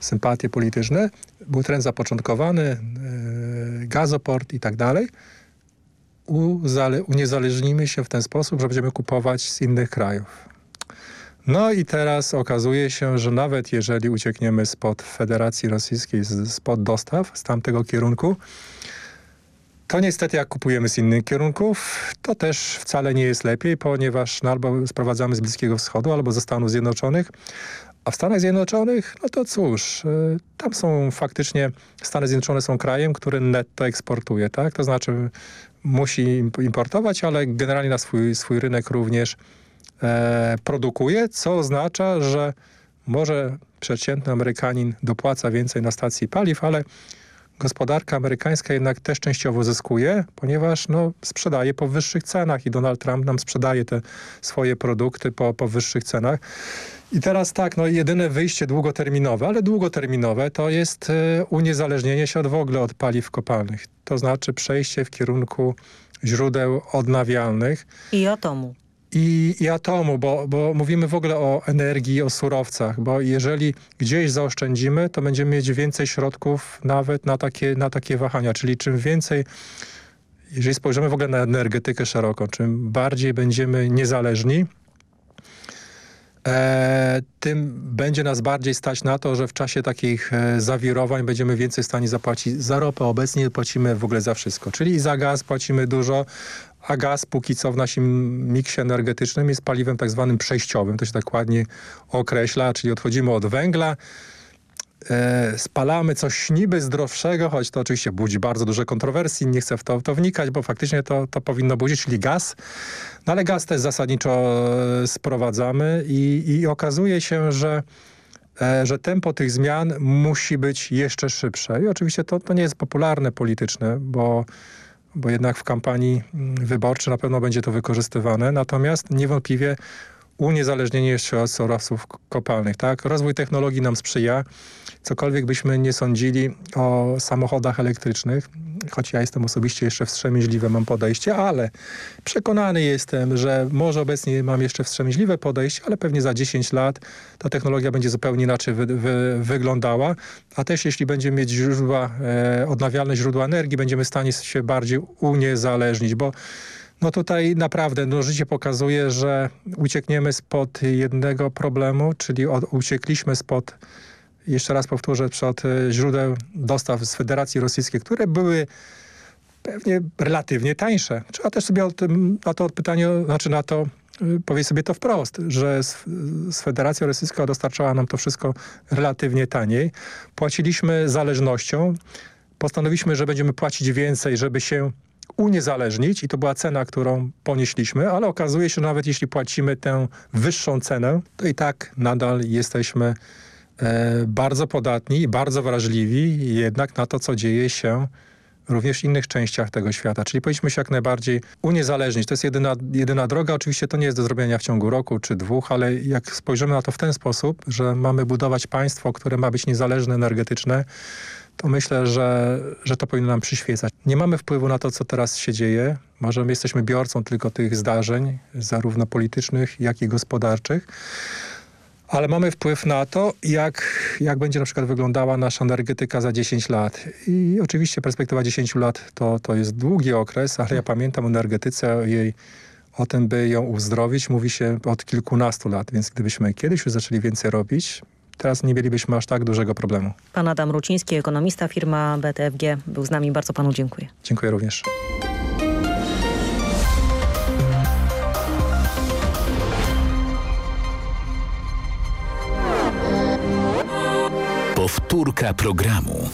sympatie polityczne. Był trend zapoczątkowany, yy, gazoport i tak dalej. Uniezależnimy się w ten sposób, że będziemy kupować z innych krajów. No i teraz okazuje się, że nawet jeżeli uciekniemy spod Federacji Rosyjskiej, spod dostaw z tamtego kierunku, to niestety jak kupujemy z innych kierunków, to też wcale nie jest lepiej, ponieważ no, albo sprowadzamy z Bliskiego Wschodu, albo ze Stanów Zjednoczonych, a w Stanach Zjednoczonych, no to cóż, y, tam są faktycznie, Stany Zjednoczone są krajem, który netto eksportuje, tak? To znaczy musi importować, ale generalnie na swój, swój rynek również produkuje, co oznacza, że może przeciętny Amerykanin dopłaca więcej na stacji paliw, ale gospodarka amerykańska jednak też częściowo zyskuje, ponieważ no, sprzedaje po wyższych cenach i Donald Trump nam sprzedaje te swoje produkty po, po wyższych cenach. I teraz tak, no jedyne wyjście długoterminowe, ale długoterminowe to jest e, uniezależnienie się od w ogóle od paliw kopalnych. To znaczy przejście w kierunku źródeł odnawialnych. I atomu. I, i atomu, bo, bo mówimy w ogóle o energii, o surowcach, bo jeżeli gdzieś zaoszczędzimy, to będziemy mieć więcej środków nawet na takie, na takie wahania, czyli czym więcej jeżeli spojrzymy w ogóle na energetykę szeroko, czym bardziej będziemy niezależni, e, tym będzie nas bardziej stać na to, że w czasie takich e, zawirowań będziemy więcej w stanie zapłacić za ropę. Obecnie płacimy w ogóle za wszystko, czyli za gaz płacimy dużo, a gaz póki co w naszym miksie energetycznym jest paliwem tak zwanym przejściowym. To się tak ładnie określa, czyli odchodzimy od węgla, e, spalamy coś niby zdrowszego, choć to oczywiście budzi bardzo duże kontrowersji, nie chcę w to, w to wnikać, bo faktycznie to, to powinno budzić, czyli gaz. No ale gaz też zasadniczo e, sprowadzamy i, i okazuje się, że e, że tempo tych zmian musi być jeszcze szybsze. I oczywiście to, to nie jest popularne polityczne, bo bo jednak w kampanii mm, wyborczej na pewno będzie to wykorzystywane. Natomiast niewątpliwie uniezależnienie się od surowców kopalnych. Tak? Rozwój technologii nam sprzyja. Cokolwiek byśmy nie sądzili o samochodach elektrycznych, choć ja jestem osobiście jeszcze wstrzemięźliwe, mam podejście, ale przekonany jestem, że może obecnie mam jeszcze wstrzemięźliwe podejście, ale pewnie za 10 lat ta technologia będzie zupełnie inaczej wy, wy, wyglądała, a też jeśli będziemy mieć źródła, e, odnawialne źródła energii, będziemy w stanie się bardziej uniezależnić, bo no tutaj naprawdę no, życie pokazuje, że uciekniemy spod jednego problemu, czyli od, uciekliśmy spod, jeszcze raz powtórzę, spod e, źródeł dostaw z Federacji Rosyjskiej, które były pewnie relatywnie tańsze. Trzeba też sobie tym, na to pytanie, znaczy na to e, powiedzieć sobie to wprost, że z, z Federacja Rosyjska dostarczała nam to wszystko relatywnie taniej. Płaciliśmy zależnością. Postanowiliśmy, że będziemy płacić więcej, żeby się uniezależnić i to była cena, którą ponieśliśmy, ale okazuje się, że nawet jeśli płacimy tę wyższą cenę, to i tak nadal jesteśmy e, bardzo podatni i bardzo wrażliwi jednak na to, co dzieje się również w innych częściach tego świata. Czyli powinniśmy się jak najbardziej uniezależnić. To jest jedyna, jedyna droga. Oczywiście to nie jest do zrobienia w ciągu roku czy dwóch, ale jak spojrzymy na to w ten sposób, że mamy budować państwo, które ma być niezależne energetyczne, to myślę, że, że to powinno nam przyświecać. Nie mamy wpływu na to, co teraz się dzieje. Może my jesteśmy biorcą tylko tych zdarzeń, zarówno politycznych, jak i gospodarczych. Ale mamy wpływ na to, jak, jak będzie na przykład wyglądała nasza energetyka za 10 lat. I oczywiście perspektywa 10 lat to, to jest długi okres, ale ja pamiętam o energetyce, o jej O tym, by ją uzdrowić, mówi się od kilkunastu lat, więc gdybyśmy kiedyś już zaczęli więcej robić, teraz nie mielibyśmy aż tak dużego problemu. Pan Adam Ruciński, ekonomista, firma BTFG był z nami. Bardzo panu dziękuję. Dziękuję również. Powtórka programu.